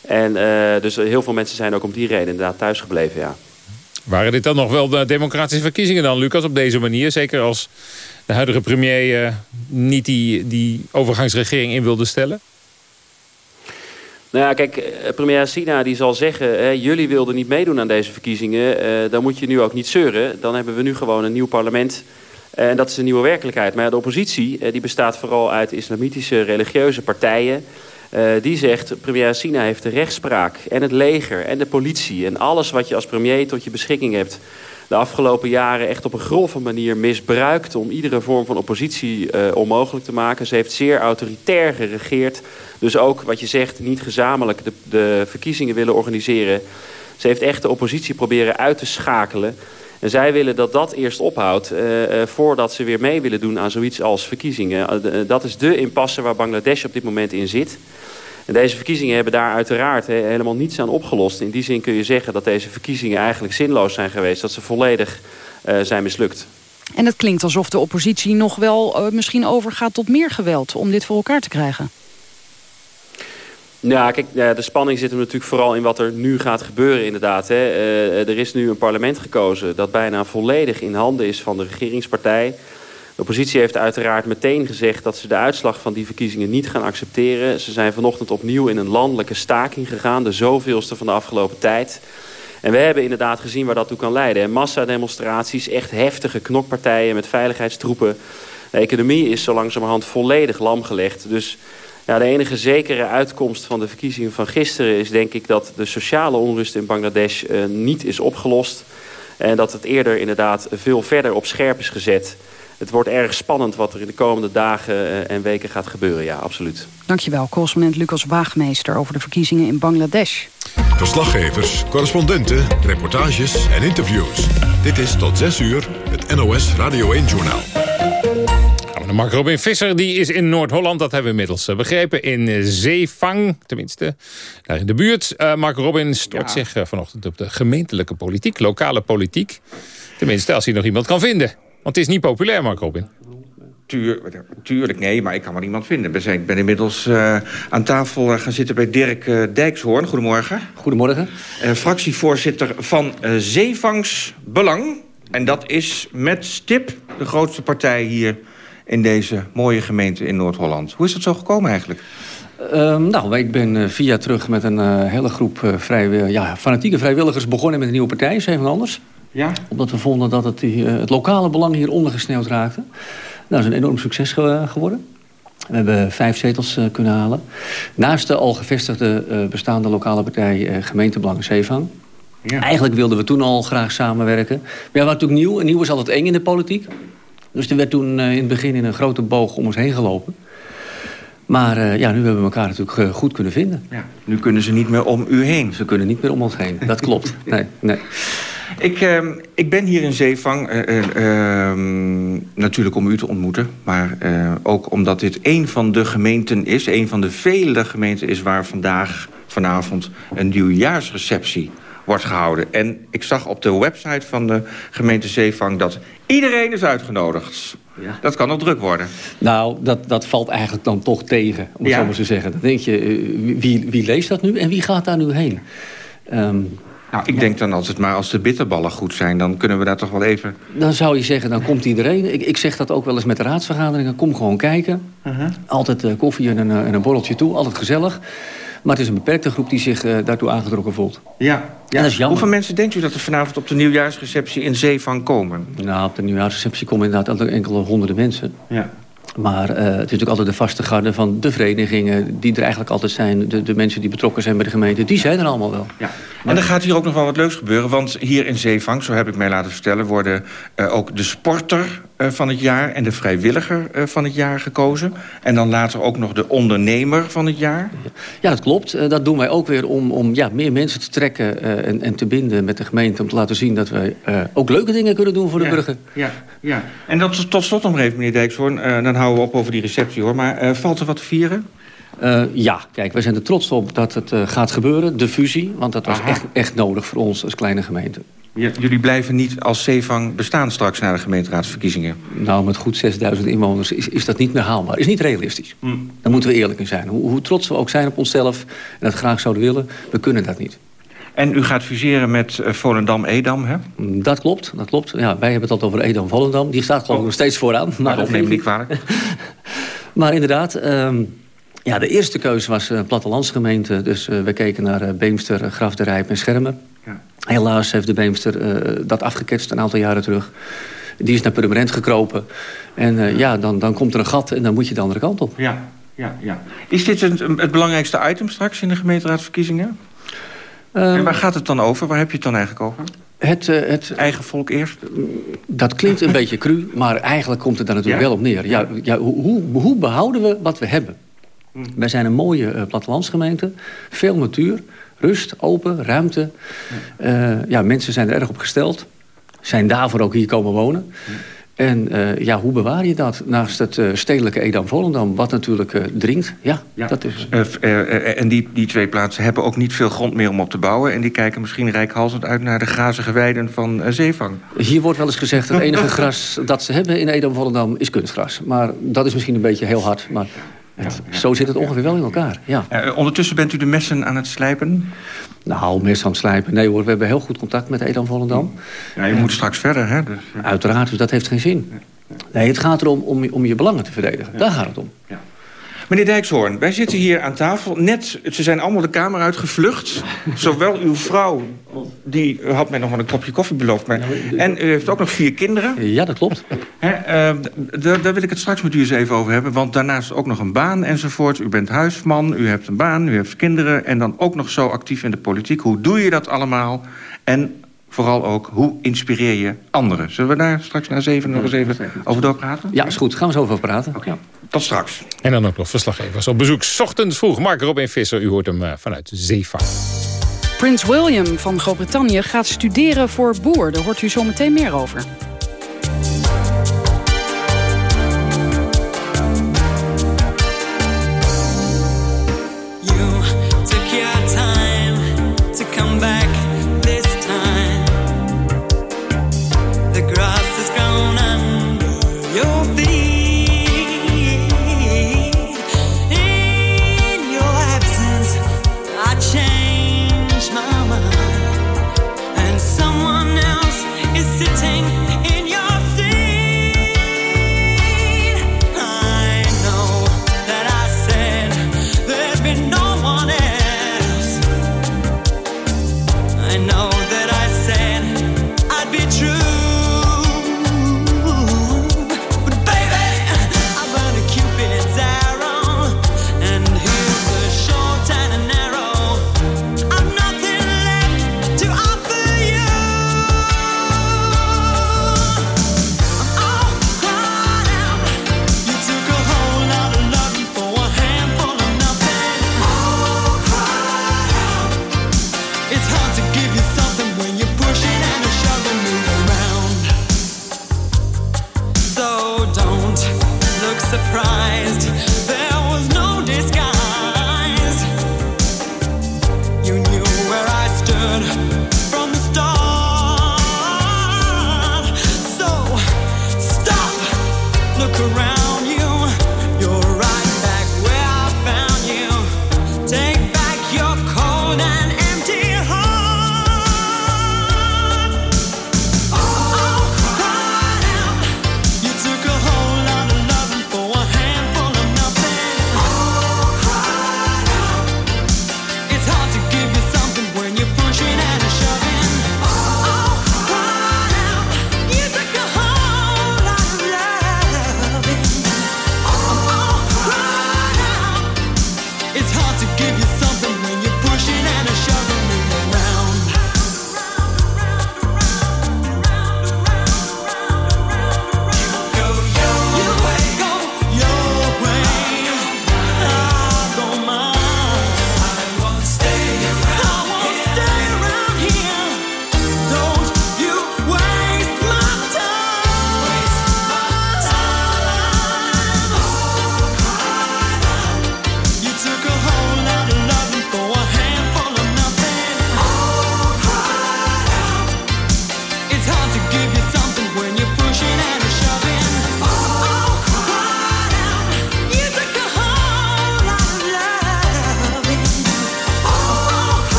Speaker 30: En dus heel veel mensen zijn ook om die reden inderdaad thuisgebleven, ja.
Speaker 2: Waren dit dan nog wel de democratische verkiezingen dan, Lucas, op deze manier? Zeker als de huidige premier niet die, die overgangsregering in wilde stellen?
Speaker 30: Nou ja, kijk, eh, premier Sina die zal zeggen... Hè, jullie wilden niet meedoen aan deze verkiezingen... Uh, dan moet je nu ook niet zeuren. Dan hebben we nu gewoon een nieuw parlement... En dat is een nieuwe werkelijkheid. Maar de oppositie die bestaat vooral uit islamitische religieuze partijen... die zegt, premier Sina heeft de rechtspraak en het leger en de politie... en alles wat je als premier tot je beschikking hebt de afgelopen jaren echt op een grove manier misbruikt... om iedere vorm van oppositie uh, onmogelijk te maken. Ze heeft zeer autoritair geregeerd. Dus ook wat je zegt, niet gezamenlijk de, de verkiezingen willen organiseren. Ze heeft echt de oppositie proberen uit te schakelen... En zij willen dat dat eerst ophoudt uh, voordat ze weer mee willen doen aan zoiets als verkiezingen. Dat is de impasse waar Bangladesh op dit moment in zit. En deze verkiezingen hebben daar uiteraard he, helemaal niets aan opgelost. In die zin kun je zeggen dat deze verkiezingen eigenlijk zinloos zijn geweest. Dat ze volledig uh, zijn mislukt.
Speaker 3: En het klinkt alsof de oppositie nog wel uh, misschien overgaat tot meer geweld... om dit voor elkaar te krijgen.
Speaker 30: Ja, kijk, de spanning zit er natuurlijk vooral in wat er nu gaat gebeuren inderdaad. Hè. Uh, er is nu een parlement gekozen dat bijna volledig in handen is van de regeringspartij... De oppositie heeft uiteraard meteen gezegd dat ze de uitslag van die verkiezingen niet gaan accepteren. Ze zijn vanochtend opnieuw in een landelijke staking gegaan, de zoveelste van de afgelopen tijd. En we hebben inderdaad gezien waar dat toe kan leiden. Massademonstraties, echt heftige knokpartijen met veiligheidstroepen. De economie is zo langzamerhand volledig lamgelegd. Dus ja, de enige zekere uitkomst van de verkiezingen van gisteren is denk ik dat de sociale onrust in Bangladesh uh, niet is opgelost. En dat het eerder inderdaad veel verder op scherp is gezet het wordt erg spannend wat er in de komende dagen eh, en weken gaat gebeuren. Ja, absoluut.
Speaker 3: Dankjewel, correspondent Lucas Waagmeester over de verkiezingen in Bangladesh.
Speaker 20: Verslaggevers, correspondenten, reportages en interviews. Dit is tot 6 uur het NOS Radio 1-journaal.
Speaker 2: Mark Robin Visser die is in Noord-Holland, dat hebben we inmiddels eh, begrepen, in eh, Zeevang, tenminste daar in de buurt. Uh, Mark Robin stort ja. zich vanochtend op de gemeentelijke politiek, lokale politiek. Tenminste, als hij nog iemand kan vinden. Want het is niet populair, Mark Robin.
Speaker 10: Tuur, tuurlijk, nee, maar ik kan wel iemand vinden. Ik ben inmiddels uh, aan tafel uh, gaan zitten bij Dirk uh, Dijkshoorn. Goedemorgen.
Speaker 31: Goedemorgen.
Speaker 10: fractievoorzitter van Zeevangsbelang. En dat is met stip de grootste partij hier in deze mooie gemeente in Noord-Holland. Hoe is dat zo gekomen eigenlijk?
Speaker 31: Um, nou, ik ben vier jaar terug met een hele groep vrij, ja, fanatieke vrijwilligers begonnen met een nieuwe partij, Zeven Anders.
Speaker 10: Ja?
Speaker 31: Omdat we vonden dat het, die, het lokale belang hier ondergesneeuwd raakte. Nou, dat is een enorm succes ge geworden. We hebben vijf zetels uh, kunnen halen. Naast de al gevestigde uh, bestaande lokale partij uh, Gemeentebelang Zeevang. Ja. Eigenlijk wilden we toen al graag samenwerken. Maar ja, we waren natuurlijk nieuw. En nieuw is altijd eng in de politiek. Dus er werd toen in het begin in een grote boog om ons heen gelopen. Maar ja, nu hebben we elkaar natuurlijk goed kunnen vinden.
Speaker 10: Ja. Nu kunnen ze niet meer om u heen.
Speaker 31: Ze kunnen niet meer om ons heen, dat klopt. Nee, nee.
Speaker 10: Ik, uh, ik ben hier in Zeevang uh, uh, natuurlijk om u te ontmoeten. Maar eh, ook omdat dit een van de gemeenten is. Een van de vele gemeenten is waar vandaag, vanavond, een nieuwjaarsreceptie wordt gehouden. En ik zag op de website van de gemeente Zeevang dat iedereen is uitgenodigd. Ja. Dat kan nog druk worden.
Speaker 31: Nou, dat, dat valt eigenlijk dan toch tegen, om het ja. zo maar te zeggen. Dan denk je, wie, wie leest dat nu en wie gaat daar nu heen? Um,
Speaker 10: nou, ik ja. denk dan altijd maar als de bitterballen goed zijn... dan kunnen we daar toch wel even...
Speaker 31: Dan zou je zeggen, dan komt iedereen. Ik, ik zeg dat ook wel eens met de raadsvergaderingen. Kom gewoon kijken. Uh -huh. Altijd uh, koffie en een, uh, en een borreltje toe. Altijd gezellig. Maar het is een beperkte groep die zich uh, daartoe aangetrokken voelt.
Speaker 10: Ja, ja. dat is jammer. Hoeveel mensen denkt u dat er vanavond op de nieuwjaarsreceptie in Zeevang komen?
Speaker 31: Nou, op de nieuwjaarsreceptie komen inderdaad enkele honderden mensen.
Speaker 10: Ja.
Speaker 31: Maar uh, het is natuurlijk altijd de vaste garde van de verenigingen... die er eigenlijk altijd zijn, de, de mensen die betrokken zijn bij de gemeente... die zijn er allemaal wel.
Speaker 10: Ja. En er gaat hier ook nog wel wat leuks gebeuren. Want hier in Zeevang, zo heb ik mij laten vertellen... worden uh, ook de sporter uh, van het jaar en de vrijwilliger van het jaar gekozen. En dan later ook nog de ondernemer van het jaar.
Speaker 31: Ja, dat klopt. dat doen wij ook weer om, om ja, meer mensen te trekken... En, en, te binden met de gemeente... om te laten zien dat wij ook leuke dingen kunnen doen voor de
Speaker 10: ja,
Speaker 31: burger.
Speaker 10: Ja, ja. En dat, tot slot nog even, meneer Dijkshoorn... dan houden we op over die receptie, hoor. Maar valt er wat te vieren?
Speaker 31: Uh, ja, kijk, wij zijn er trots op dat het uh, gaat gebeuren, de fusie. Want dat was echt, echt nodig voor ons als kleine gemeente.
Speaker 10: Ja, jullie blijven niet als Zeevang bestaan straks na de gemeenteraadsverkiezingen?
Speaker 31: Nou, met goed 6000 inwoners is, is dat niet meer haalbaar. Is niet realistisch. Mm. Daar moeten we eerlijk in zijn. Hoe, hoe trots we ook zijn op onszelf en dat graag zouden willen, we kunnen dat niet.
Speaker 10: En u gaat fuseren met uh, Volendam-Edam, hè?
Speaker 31: Dat klopt, dat klopt. Ja, wij hebben het altijd over Edam-Volendam. Die staat gewoon nog steeds vooraan.
Speaker 10: Maar dat neem ik niet kwalijk.
Speaker 31: maar inderdaad, um, ja, de eerste keuze was uh, plattelandsgemeente. Dus uh, we keken naar uh, Beemster, Graf de Rijp en Schermen. Ja. Helaas heeft de Beemster dat afgeketst een aantal jaren terug. Die is naar Purmerend gekropen. En ja, dan, dan komt er een gat en dan moet je de andere kant op.
Speaker 10: Ja, ja, ja. Is dit het, het belangrijkste item straks in de gemeenteraadsverkiezingen? Um, en waar gaat het dan over? Waar heb je het dan eigenlijk over?
Speaker 31: Het, het
Speaker 10: eigen volk eerst?
Speaker 31: Dat klinkt een beetje cru, maar eigenlijk komt het daar natuurlijk ja? wel op neer. Ja, ja, hoe, hoe behouden we wat we hebben? Hmm. Wij zijn een mooie uh, plattelandsgemeente. Veel natuur, rust, open, ruimte. Uh, ja, mensen zijn er erg op gesteld. Zijn daarvoor ook hier komen wonen. Hmm. En uh, ja, hoe bewaar je dat naast het uh, stedelijke Edam-Volendam... wat natuurlijk uh, dringt? Ja,
Speaker 10: ja.
Speaker 31: dat is...
Speaker 10: en die, die twee plaatsen hebben ook niet veel grond meer om op te bouwen... en die kijken misschien rijkhalsend uit naar de grazige weiden van Zeevang.
Speaker 31: Hier wordt wel eens gezegd... het enige gras dat ze hebben in Edam-Volendam is kunstgras. Maar dat is misschien een beetje heel hard. Maar het, ja, zo zit het ongeveer wel in elkaar, ja.
Speaker 10: ondertussen bent u de messen aan het slijpen?
Speaker 31: Nou, messen aan het slijpen. Nee hoor, we hebben heel goed contact met Edam Volendam.
Speaker 10: Ja, je moet straks verder, hè? Dus,
Speaker 31: Uiteraard, dus dat heeft geen zin. Nee, het gaat erom om, om je belangen te verdedigen. Daar gaat het om. Ja.
Speaker 10: Meneer Dijkshoorn, wij zitten hier aan tafel. Net, ze zijn allemaal de kamer uitgevlucht. Zowel uw vrouw, die had mij nog wel een kopje koffie beloofd. Maar, en u heeft ook nog vier kinderen.
Speaker 31: Ja, dat klopt.
Speaker 10: He, uh, daar wil ik het straks met u eens even over hebben. Want daarnaast ook nog een baan enzovoort. U bent huisman, u hebt een baan, u heeft kinderen... en dan ook nog zo actief in de politiek. Hoe doe je dat allemaal? En vooral ook, hoe inspireer je anderen? Zullen we daar straks na zeven nog eens even over doorpraten?
Speaker 31: Ja, is goed. Gaan we zo over praten.
Speaker 10: Okay. Tot straks.
Speaker 2: En dan ook nog verslaggevers op bezoek. Ochtends vroeg. Mark Robin Visser, u hoort hem uh, vanuit Zeevaart.
Speaker 4: Prins William van Groot-Brittannië gaat studeren voor boer. Daar hoort u zo meteen meer over.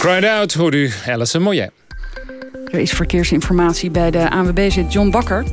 Speaker 2: Cried Out hoort u Alison Moyet.
Speaker 3: Er is verkeersinformatie bij de ANWB zit John Bakker.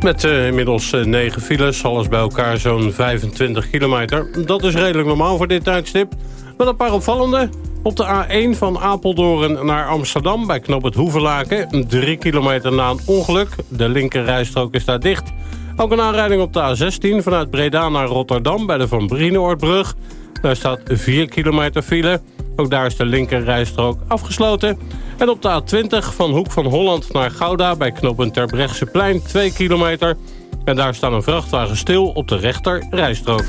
Speaker 25: Met uh, inmiddels uh, 9 files, alles bij elkaar zo'n 25 kilometer. Dat is redelijk normaal voor dit tijdstip. Wel een paar opvallende. Op de A1 van Apeldoorn naar Amsterdam bij Knoop het Hoevelaken. 3 kilometer na een ongeluk. De linkerrijstrook is daar dicht. Ook een aanrijding op de A16 vanuit Breda naar Rotterdam bij de Van Brienoordbrug. Daar staat 4 kilometer file. Ook daar is de linkerrijstrook afgesloten. En op de A20 van Hoek van Holland naar Gouda bij knooppunt Terbrechtseplein 2 kilometer. En daar staan een vrachtwagen stil op de rechter rijstrook.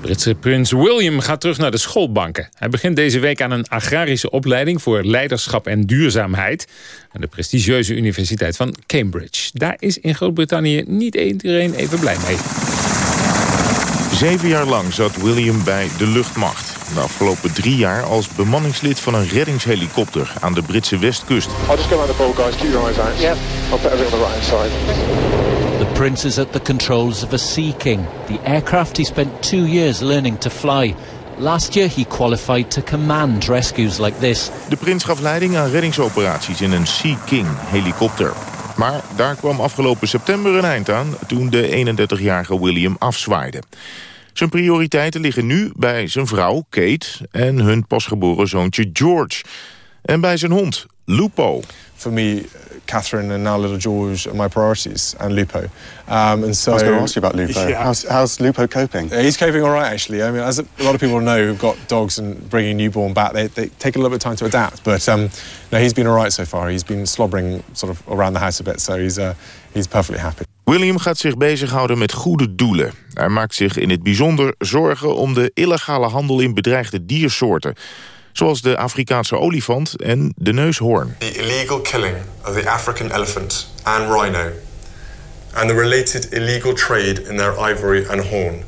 Speaker 2: Britse prins William gaat terug naar de schoolbanken. Hij begint deze week aan een agrarische opleiding voor leiderschap en duurzaamheid aan de prestigieuze universiteit van Cambridge. Daar is in Groot-Brittannië niet iedereen even blij mee.
Speaker 32: Zeven jaar lang zat William bij de luchtmacht. De afgelopen drie jaar als bemanningslid van een reddingshelikopter aan de Britse westkust.
Speaker 33: I'll just go around the ball, guys. Keep your eyes out. Yeah. I'll put everything on the right hand
Speaker 34: side. The prince is at the controls of a Sea King, the aircraft he spent two years learning to fly. Last year he qualified to command rescues like this.
Speaker 32: De prins gaf leiding aan reddingsoperaties in een Sea King helikopter. Maar daar kwam afgelopen september een eind aan toen de 31-jarige William afzwaaide. Zijn prioriteiten liggen nu bij zijn vrouw Kate en hun pasgeboren zoontje George. En bij zijn hond Lupo.
Speaker 35: For me, Catherine and now little George are my priorities, and Lupo. Um, and so
Speaker 36: I was going to ask you about Lupo.
Speaker 35: Yeah.
Speaker 36: How's, how's Lupo coping?
Speaker 35: He's coping all right, actually. I mean, as a lot of people know who've got dogs and bringing a newborn back, they, they take a little bit of time to adapt. But um, no, he's been all right so far. He's been slobbering sort of around the house a bit, so he's, uh, he's perfectly happy.
Speaker 32: William gaat zich bezighouden met goede doelen. Hij maakt zich in het bijzonder zorgen om de illegale handel in bedreigde diersoorten. Zoals de Afrikaanse olifant en de neushoorn.
Speaker 36: The illegal killing of the African elephant and rhino and the related illegal trade in their ivory and horn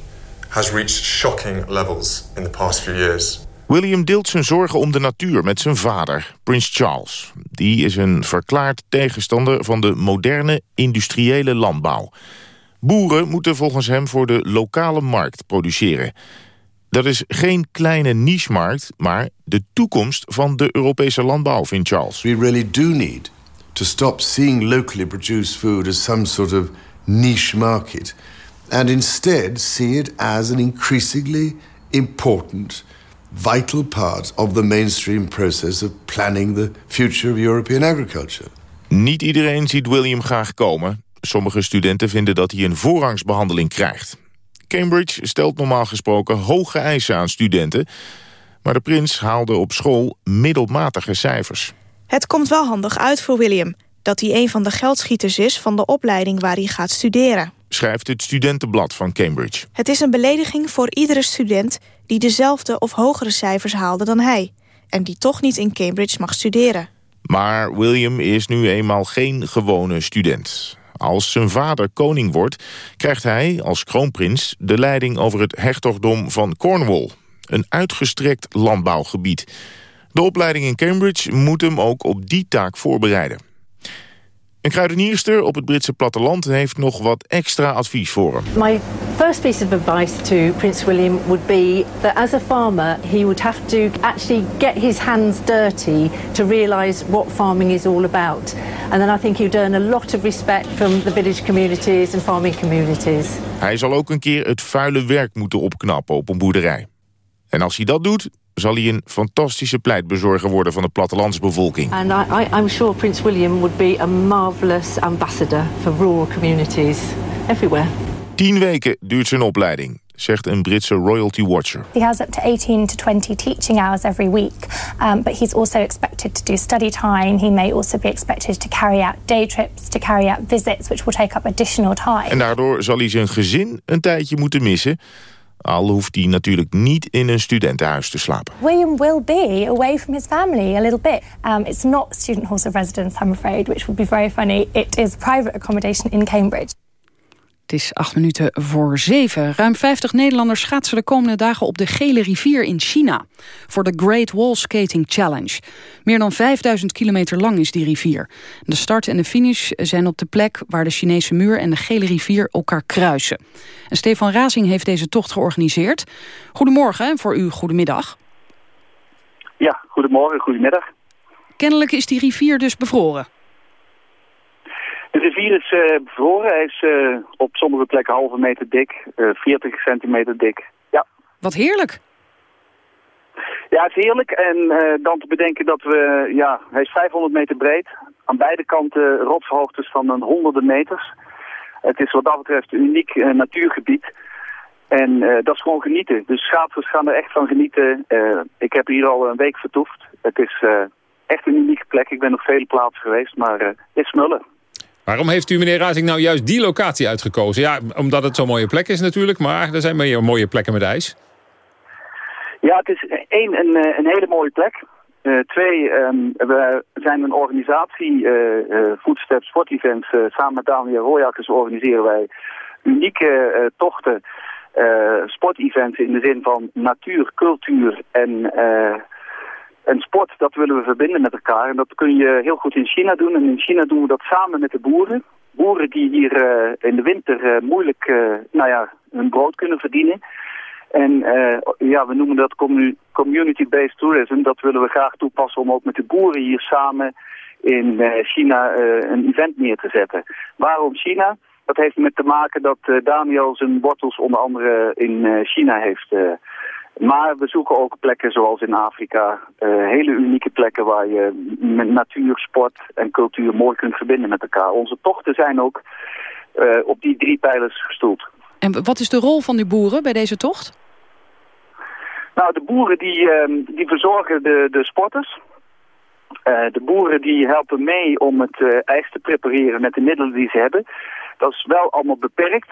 Speaker 36: has reached shocking levels in the past few years.
Speaker 32: William deelt zijn zorgen om de natuur met zijn vader, Prins Charles. Die is een verklaard tegenstander van de moderne industriële landbouw. Boeren moeten volgens hem voor de lokale markt produceren. Dat is geen kleine niche-markt, maar de toekomst van de Europese landbouw, vindt Charles.
Speaker 37: We really do need to stop seeing locally produced food as some sort of niche market and instead see it as an increasingly important vital part of the mainstream process of planning the future of European agriculture.
Speaker 32: Niet iedereen ziet William graag komen. Sommige studenten vinden dat hij een voorrangsbehandeling krijgt. Cambridge stelt normaal gesproken hoge eisen aan studenten... maar de prins haalde op school middelmatige cijfers.
Speaker 38: Het komt wel handig uit voor William... dat hij een van de geldschieters is van de opleiding waar hij gaat studeren.
Speaker 32: Schrijft het studentenblad van Cambridge.
Speaker 38: Het is een belediging voor iedere student... die dezelfde of hogere cijfers haalde dan hij... en die toch niet in Cambridge mag studeren.
Speaker 32: Maar William is nu eenmaal geen gewone student. Als zijn vader koning wordt, krijgt hij als kroonprins... de leiding over het hertogdom van Cornwall. Een uitgestrekt landbouwgebied. De opleiding in Cambridge moet hem ook op die taak voorbereiden. Een kruidenierster op het Britse platteland heeft nog wat extra advies voor hem.
Speaker 39: My first piece of advice to Prince William would be that as a farmer he would have to actually get his hands dirty to realize what farming is all about. And then I think he'd earn a lot of respect from the village communities and farming communities.
Speaker 32: Hij zal ook een keer het vuile werk moeten opknappen op een boerderij. En als hij dat doet, zal hij een fantastische pleitbezorger worden van de plattelandsbevolking.
Speaker 39: And I, I, I'm sure Prince William would be a marvelous ambassador for rural communities everywhere.
Speaker 32: Tien weken duurt zijn opleiding, zegt een Britse royalty watcher.
Speaker 40: He has up to 18 to 20 teaching hours every week, um, but he's also expected to do study time. He may also be expected to carry out day trips, to carry out visits, which will take up additional time.
Speaker 32: En daardoor zal hij zijn gezin een tijdje moeten missen. Al hoeft hij natuurlijk niet in een studentenhuis te slapen.
Speaker 40: William will be away from his family a little bit. Um, it's not student halls of residence, I'm afraid, which would be very funny. It is private accommodation in Cambridge.
Speaker 3: Het is acht minuten voor zeven. Ruim 50 Nederlanders schaatsen de komende dagen op de Gele Rivier in China. Voor de Great Wall Skating Challenge. Meer dan 5000 kilometer lang is die rivier. De start en de finish zijn op de plek waar de Chinese muur en de Gele Rivier elkaar kruisen. En Stefan Razing heeft deze tocht georganiseerd. Goedemorgen en voor u goedemiddag.
Speaker 41: Ja, goedemorgen, goedemiddag.
Speaker 3: Kennelijk is die rivier dus bevroren.
Speaker 41: De rivier is uh, bevroren. Hij is uh, op sommige plekken halve meter dik, uh, 40 centimeter dik. Ja.
Speaker 3: Wat heerlijk.
Speaker 41: Ja, het is heerlijk. En dan te bedenken dat we, ja, hij is 500 meter breed. Aan beide kanten rotshoogtes van een honderden meters. Het is wat dat betreft een uniek natuurgebied. En dat is gewoon genieten. Dus schaatsers gaan er echt van genieten. ik heb hier al een week vertoefd. Het is echt een unieke plek. Ik ben op vele plaatsen geweest, maar het is smullen.
Speaker 2: Waarom heeft u, meneer Razing, nou juist die locatie uitgekozen? Ja, omdat het zo'n mooie plek is natuurlijk, maar er zijn meer mooie plekken met ijs.
Speaker 41: Ja, het is één, een, eh, een hele mooie plek. Uh, twee, um, we zijn een organisatie, uh, uh, Sport Events. samen met Daniel Royakkers organiseren wij unieke tochten, sportevents in de zin van natuur, cultuur en en sport, dat willen we verbinden met elkaar. En dat kun je heel goed in China doen. En in China doen we dat samen met de boeren. Boeren die hier uh, in de winter uh, moeilijk uh, nou ja, hun brood kunnen verdienen. En ja, we noemen dat community-based tourism. Dat willen we graag toepassen om ook met de boeren hier samen in China een event neer te zetten. Waarom China? Dat heeft met te maken dat Daniel zijn wortels onder andere in China heeft maar we zoeken ook plekken zoals in Afrika. Uh, hele unieke plekken waar je met natuur, sport en cultuur mooi kunt verbinden met elkaar. Onze tochten zijn ook uh, op die drie pijlers gestoeld.
Speaker 3: En wat is de rol van die boeren bij deze tocht?
Speaker 41: Nou, de boeren die, uh, die verzorgen de, de sporters. Uh, de boeren die helpen mee om het ijs te prepareren met de middelen die ze hebben. Dat is wel allemaal beperkt.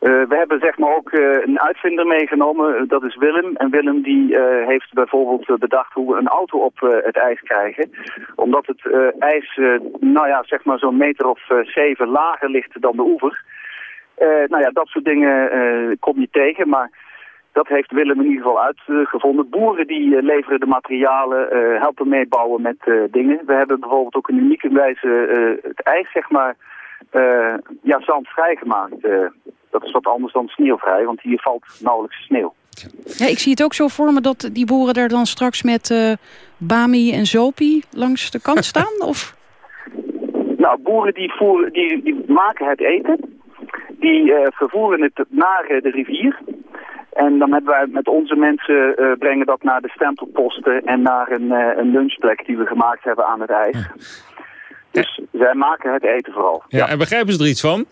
Speaker 41: Uh, we hebben zeg maar ook uh, een uitvinder meegenomen, dat is Willem. En Willem die heeft bijvoorbeeld bedacht hoe we een auto op het ijs krijgen. Omdat het ijs, nou ja, zeg maar zo'n meter of zeven lager ligt dan de oever. nou ja, dat soort dingen kom je tegen, maar dat heeft Willem in ieder geval uitgevonden. Boeren die leveren de materialen, helpen meebouwen met dingen. We hebben bijvoorbeeld ook een unieke wijze het ijs, zeg maar, ja, zandvrij gemaakt dat is wat anders dan sneeuwvrij, want hier valt nauwelijks sneeuw.
Speaker 3: Ja, ik zie het ook zo voor me dat die boeren daar dan straks met uh, Bami en Zopi langs de kant staan? of?
Speaker 41: Nou, boeren die, voeren, die, die maken het eten. Die uh, vervoeren het naar uh, de rivier. En dan hebben wij met onze mensen brengen dat naar de stempelposten en naar een, een lunchplek die we gemaakt hebben aan het ijs. Dus zij maken het eten vooral.
Speaker 2: Ja, ja. En begrijpen ze er iets van?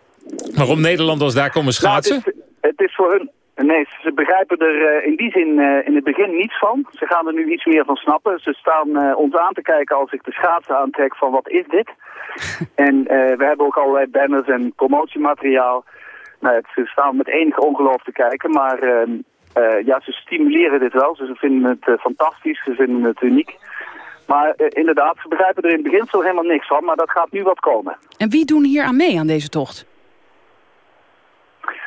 Speaker 2: Waarom Nederlanders daar komen nou, schaatsen?
Speaker 41: het, is, het, is, voor hun... Nee, ze begrijpen er uh, in die zin uh, in het begin niets van. Ze gaan er nu iets meer van snappen. Ze staan uh, ons aan te kijken als ik de schaatsen aantrek van wat is dit? en we hebben ook allerlei banners en promotiemateriaal. Nou, ze staan met enige ongeloof te kijken, maar ehm, ja, ze stimuleren dit wel. Ze vinden het fantastisch, ze vinden het uniek. Maar inderdaad, ze begrijpen er in het begin zo helemaal niks van, maar dat gaat nu wat komen.
Speaker 3: En wie doen hier aan mee aan deze tocht?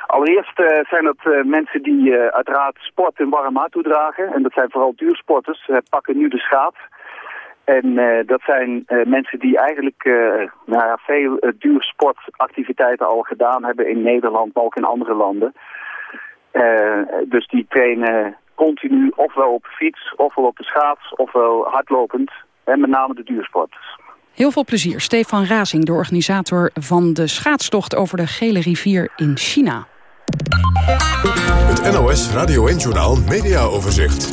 Speaker 41: Allereerst uh, zijn dat uh, mensen die uiteraard sport in warm hart toedragen. En dat zijn vooral duursporters. Ze pakken nu de schaats. En dat zijn mensen die eigenlijk nou ja, veel duursportactiviteiten al gedaan hebben in Nederland, maar ook in andere landen. dus die trainen continu ofwel op de fiets, ofwel op de schaats, ofwel hardlopend. En met name de duursporters.
Speaker 3: Heel veel plezier. Stefan Razing, de organisator van de schaatstocht over de Gele Rivier in China.
Speaker 20: Het NOS Radio 1-journaal Media Overzicht.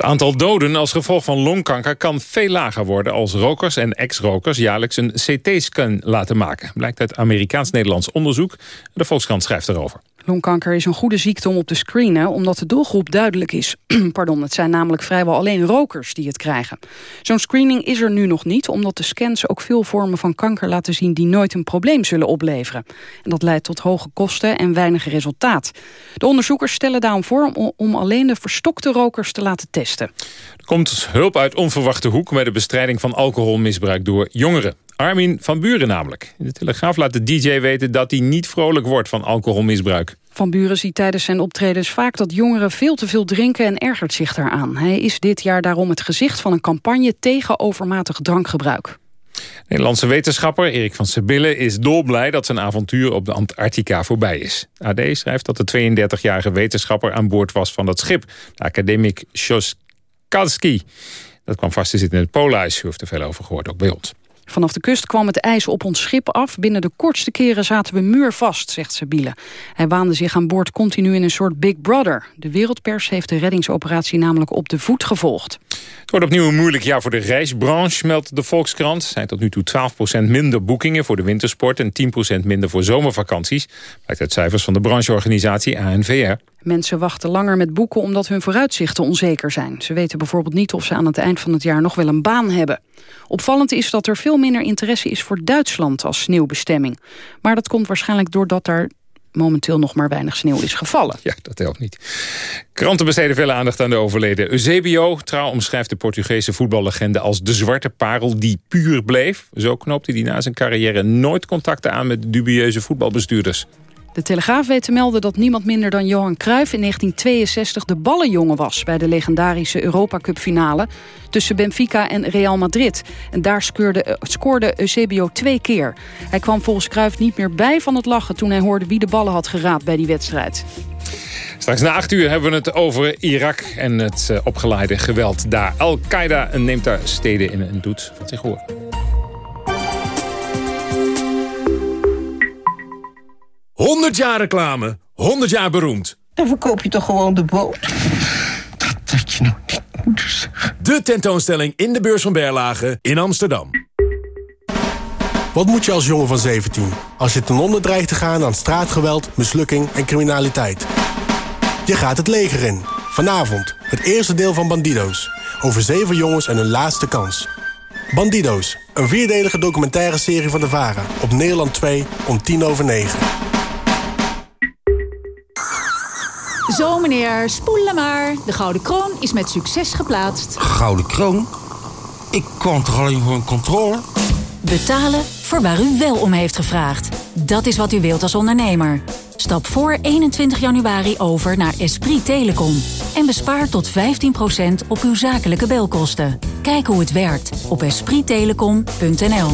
Speaker 2: Het aantal doden als gevolg van longkanker kan veel lager worden... als rokers en ex-rokers jaarlijks een CT-scan laten maken. Blijkt uit Amerikaans-Nederlands onderzoek. De Volkskrant schrijft erover.
Speaker 3: Longkanker is een goede ziekte om op te screenen, omdat de doelgroep duidelijk is. Pardon, het zijn namelijk vrijwel alleen rokers die het krijgen. Zo'n screening is er nu nog niet, omdat de scans ook veel vormen van kanker laten zien die nooit een probleem zullen opleveren. En dat leidt tot hoge kosten en weinig resultaat. De onderzoekers stellen daarom voor om, alleen de verstokte rokers te laten testen.
Speaker 2: Er komt hulp uit onverwachte hoek met de bestrijding van alcoholmisbruik door jongeren. Armin van Buren namelijk. In de Telegraaf laat de DJ weten dat hij niet vrolijk wordt van alcoholmisbruik.
Speaker 3: Van Buren ziet tijdens zijn optredens vaak dat jongeren veel te veel drinken en ergert zich daaraan. Hij is dit jaar daarom het gezicht van een campagne tegen overmatig drankgebruik.
Speaker 2: Nederlandse wetenschapper Erik van Sebille is dolblij dat zijn avontuur op de Antarctica voorbij is. AD schrijft dat de 32-jarige wetenschapper aan boord was van dat schip, de academic Kalski. Dat kwam vast te zitten in het poolhuis. U heeft er veel over gehoord, ook bij ons.
Speaker 3: Vanaf de kust kwam het ijs op ons schip af. Binnen de kortste keren zaten we muurvast, zegt Sabine. Hij waande zich aan boord continu in een soort Big Brother. De wereldpers heeft de reddingsoperatie namelijk op de voet gevolgd.
Speaker 2: Het wordt opnieuw een moeilijk jaar voor de reisbranche, meldt de Volkskrant. Er zijn tot nu toe 12% minder boekingen voor de wintersport... en 10% minder voor zomervakanties. Blijkt uit cijfers van de brancheorganisatie ANVR.
Speaker 3: Mensen wachten langer met boeken omdat hun vooruitzichten onzeker zijn. Ze weten bijvoorbeeld niet of ze aan het eind van het jaar nog wel een baan hebben. Opvallend is dat er veel minder interesse is voor Duitsland als sneeuwbestemming. Maar dat komt waarschijnlijk doordat daar momenteel nog maar weinig sneeuw is gevallen.
Speaker 2: Ja, dat helpt niet. Kranten besteden veel aandacht aan de overleden Eusebio. Trouw omschrijft de Portugese voetballegende als de zwarte parel die puur bleef. Zo knoopte hij na zijn carrière nooit contacten aan met dubieuze voetbalbestuurders.
Speaker 3: De Telegraaf weet te melden dat niemand minder dan Johan Cruijff in 1962 de ballenjongen was bij de legendarische Europa Cup finale tussen Benfica en Real Madrid. En daar scoorde, scoorde Eusebio twee keer. Hij kwam volgens Cruijff niet meer bij van het lachen toen hij hoorde wie de ballen had geraapt bij die wedstrijd.
Speaker 2: Straks na acht uur hebben we het over Irak en het uh, opgeleide geweld daar. Al-Qaeda neemt daar steden in en doet wat zich hoort.
Speaker 27: 100 jaar reclame, 100 jaar beroemd.
Speaker 28: Dan verkoop je toch gewoon de boot? Dat had je nog niet moeten zeggen.
Speaker 27: De tentoonstelling in de beurs van Berlage in Amsterdam.
Speaker 42: Wat moet je als jongen van 17 als je ten onder dreigt te gaan aan straatgeweld, mislukking en criminaliteit? Je gaat het leger in. Vanavond, het eerste deel van Bandido's. Over zeven jongens en hun laatste kans. Bandido's, een vierdelige documentaire serie van de VARA. Op Nederland 2 om tien over negen.
Speaker 43: Zo meneer, spoelen maar. De Gouden Kroon is met succes geplaatst.
Speaker 28: Gouden Kroon? Ik kwam toch alleen voor een controle?
Speaker 43: Betalen voor waar u wel om heeft gevraagd. Dat is wat u wilt als ondernemer. Stap voor 21 januari over naar Esprit Telecom. En bespaar tot 15% op uw zakelijke belkosten. Kijk hoe het werkt op esprittelecom.nl.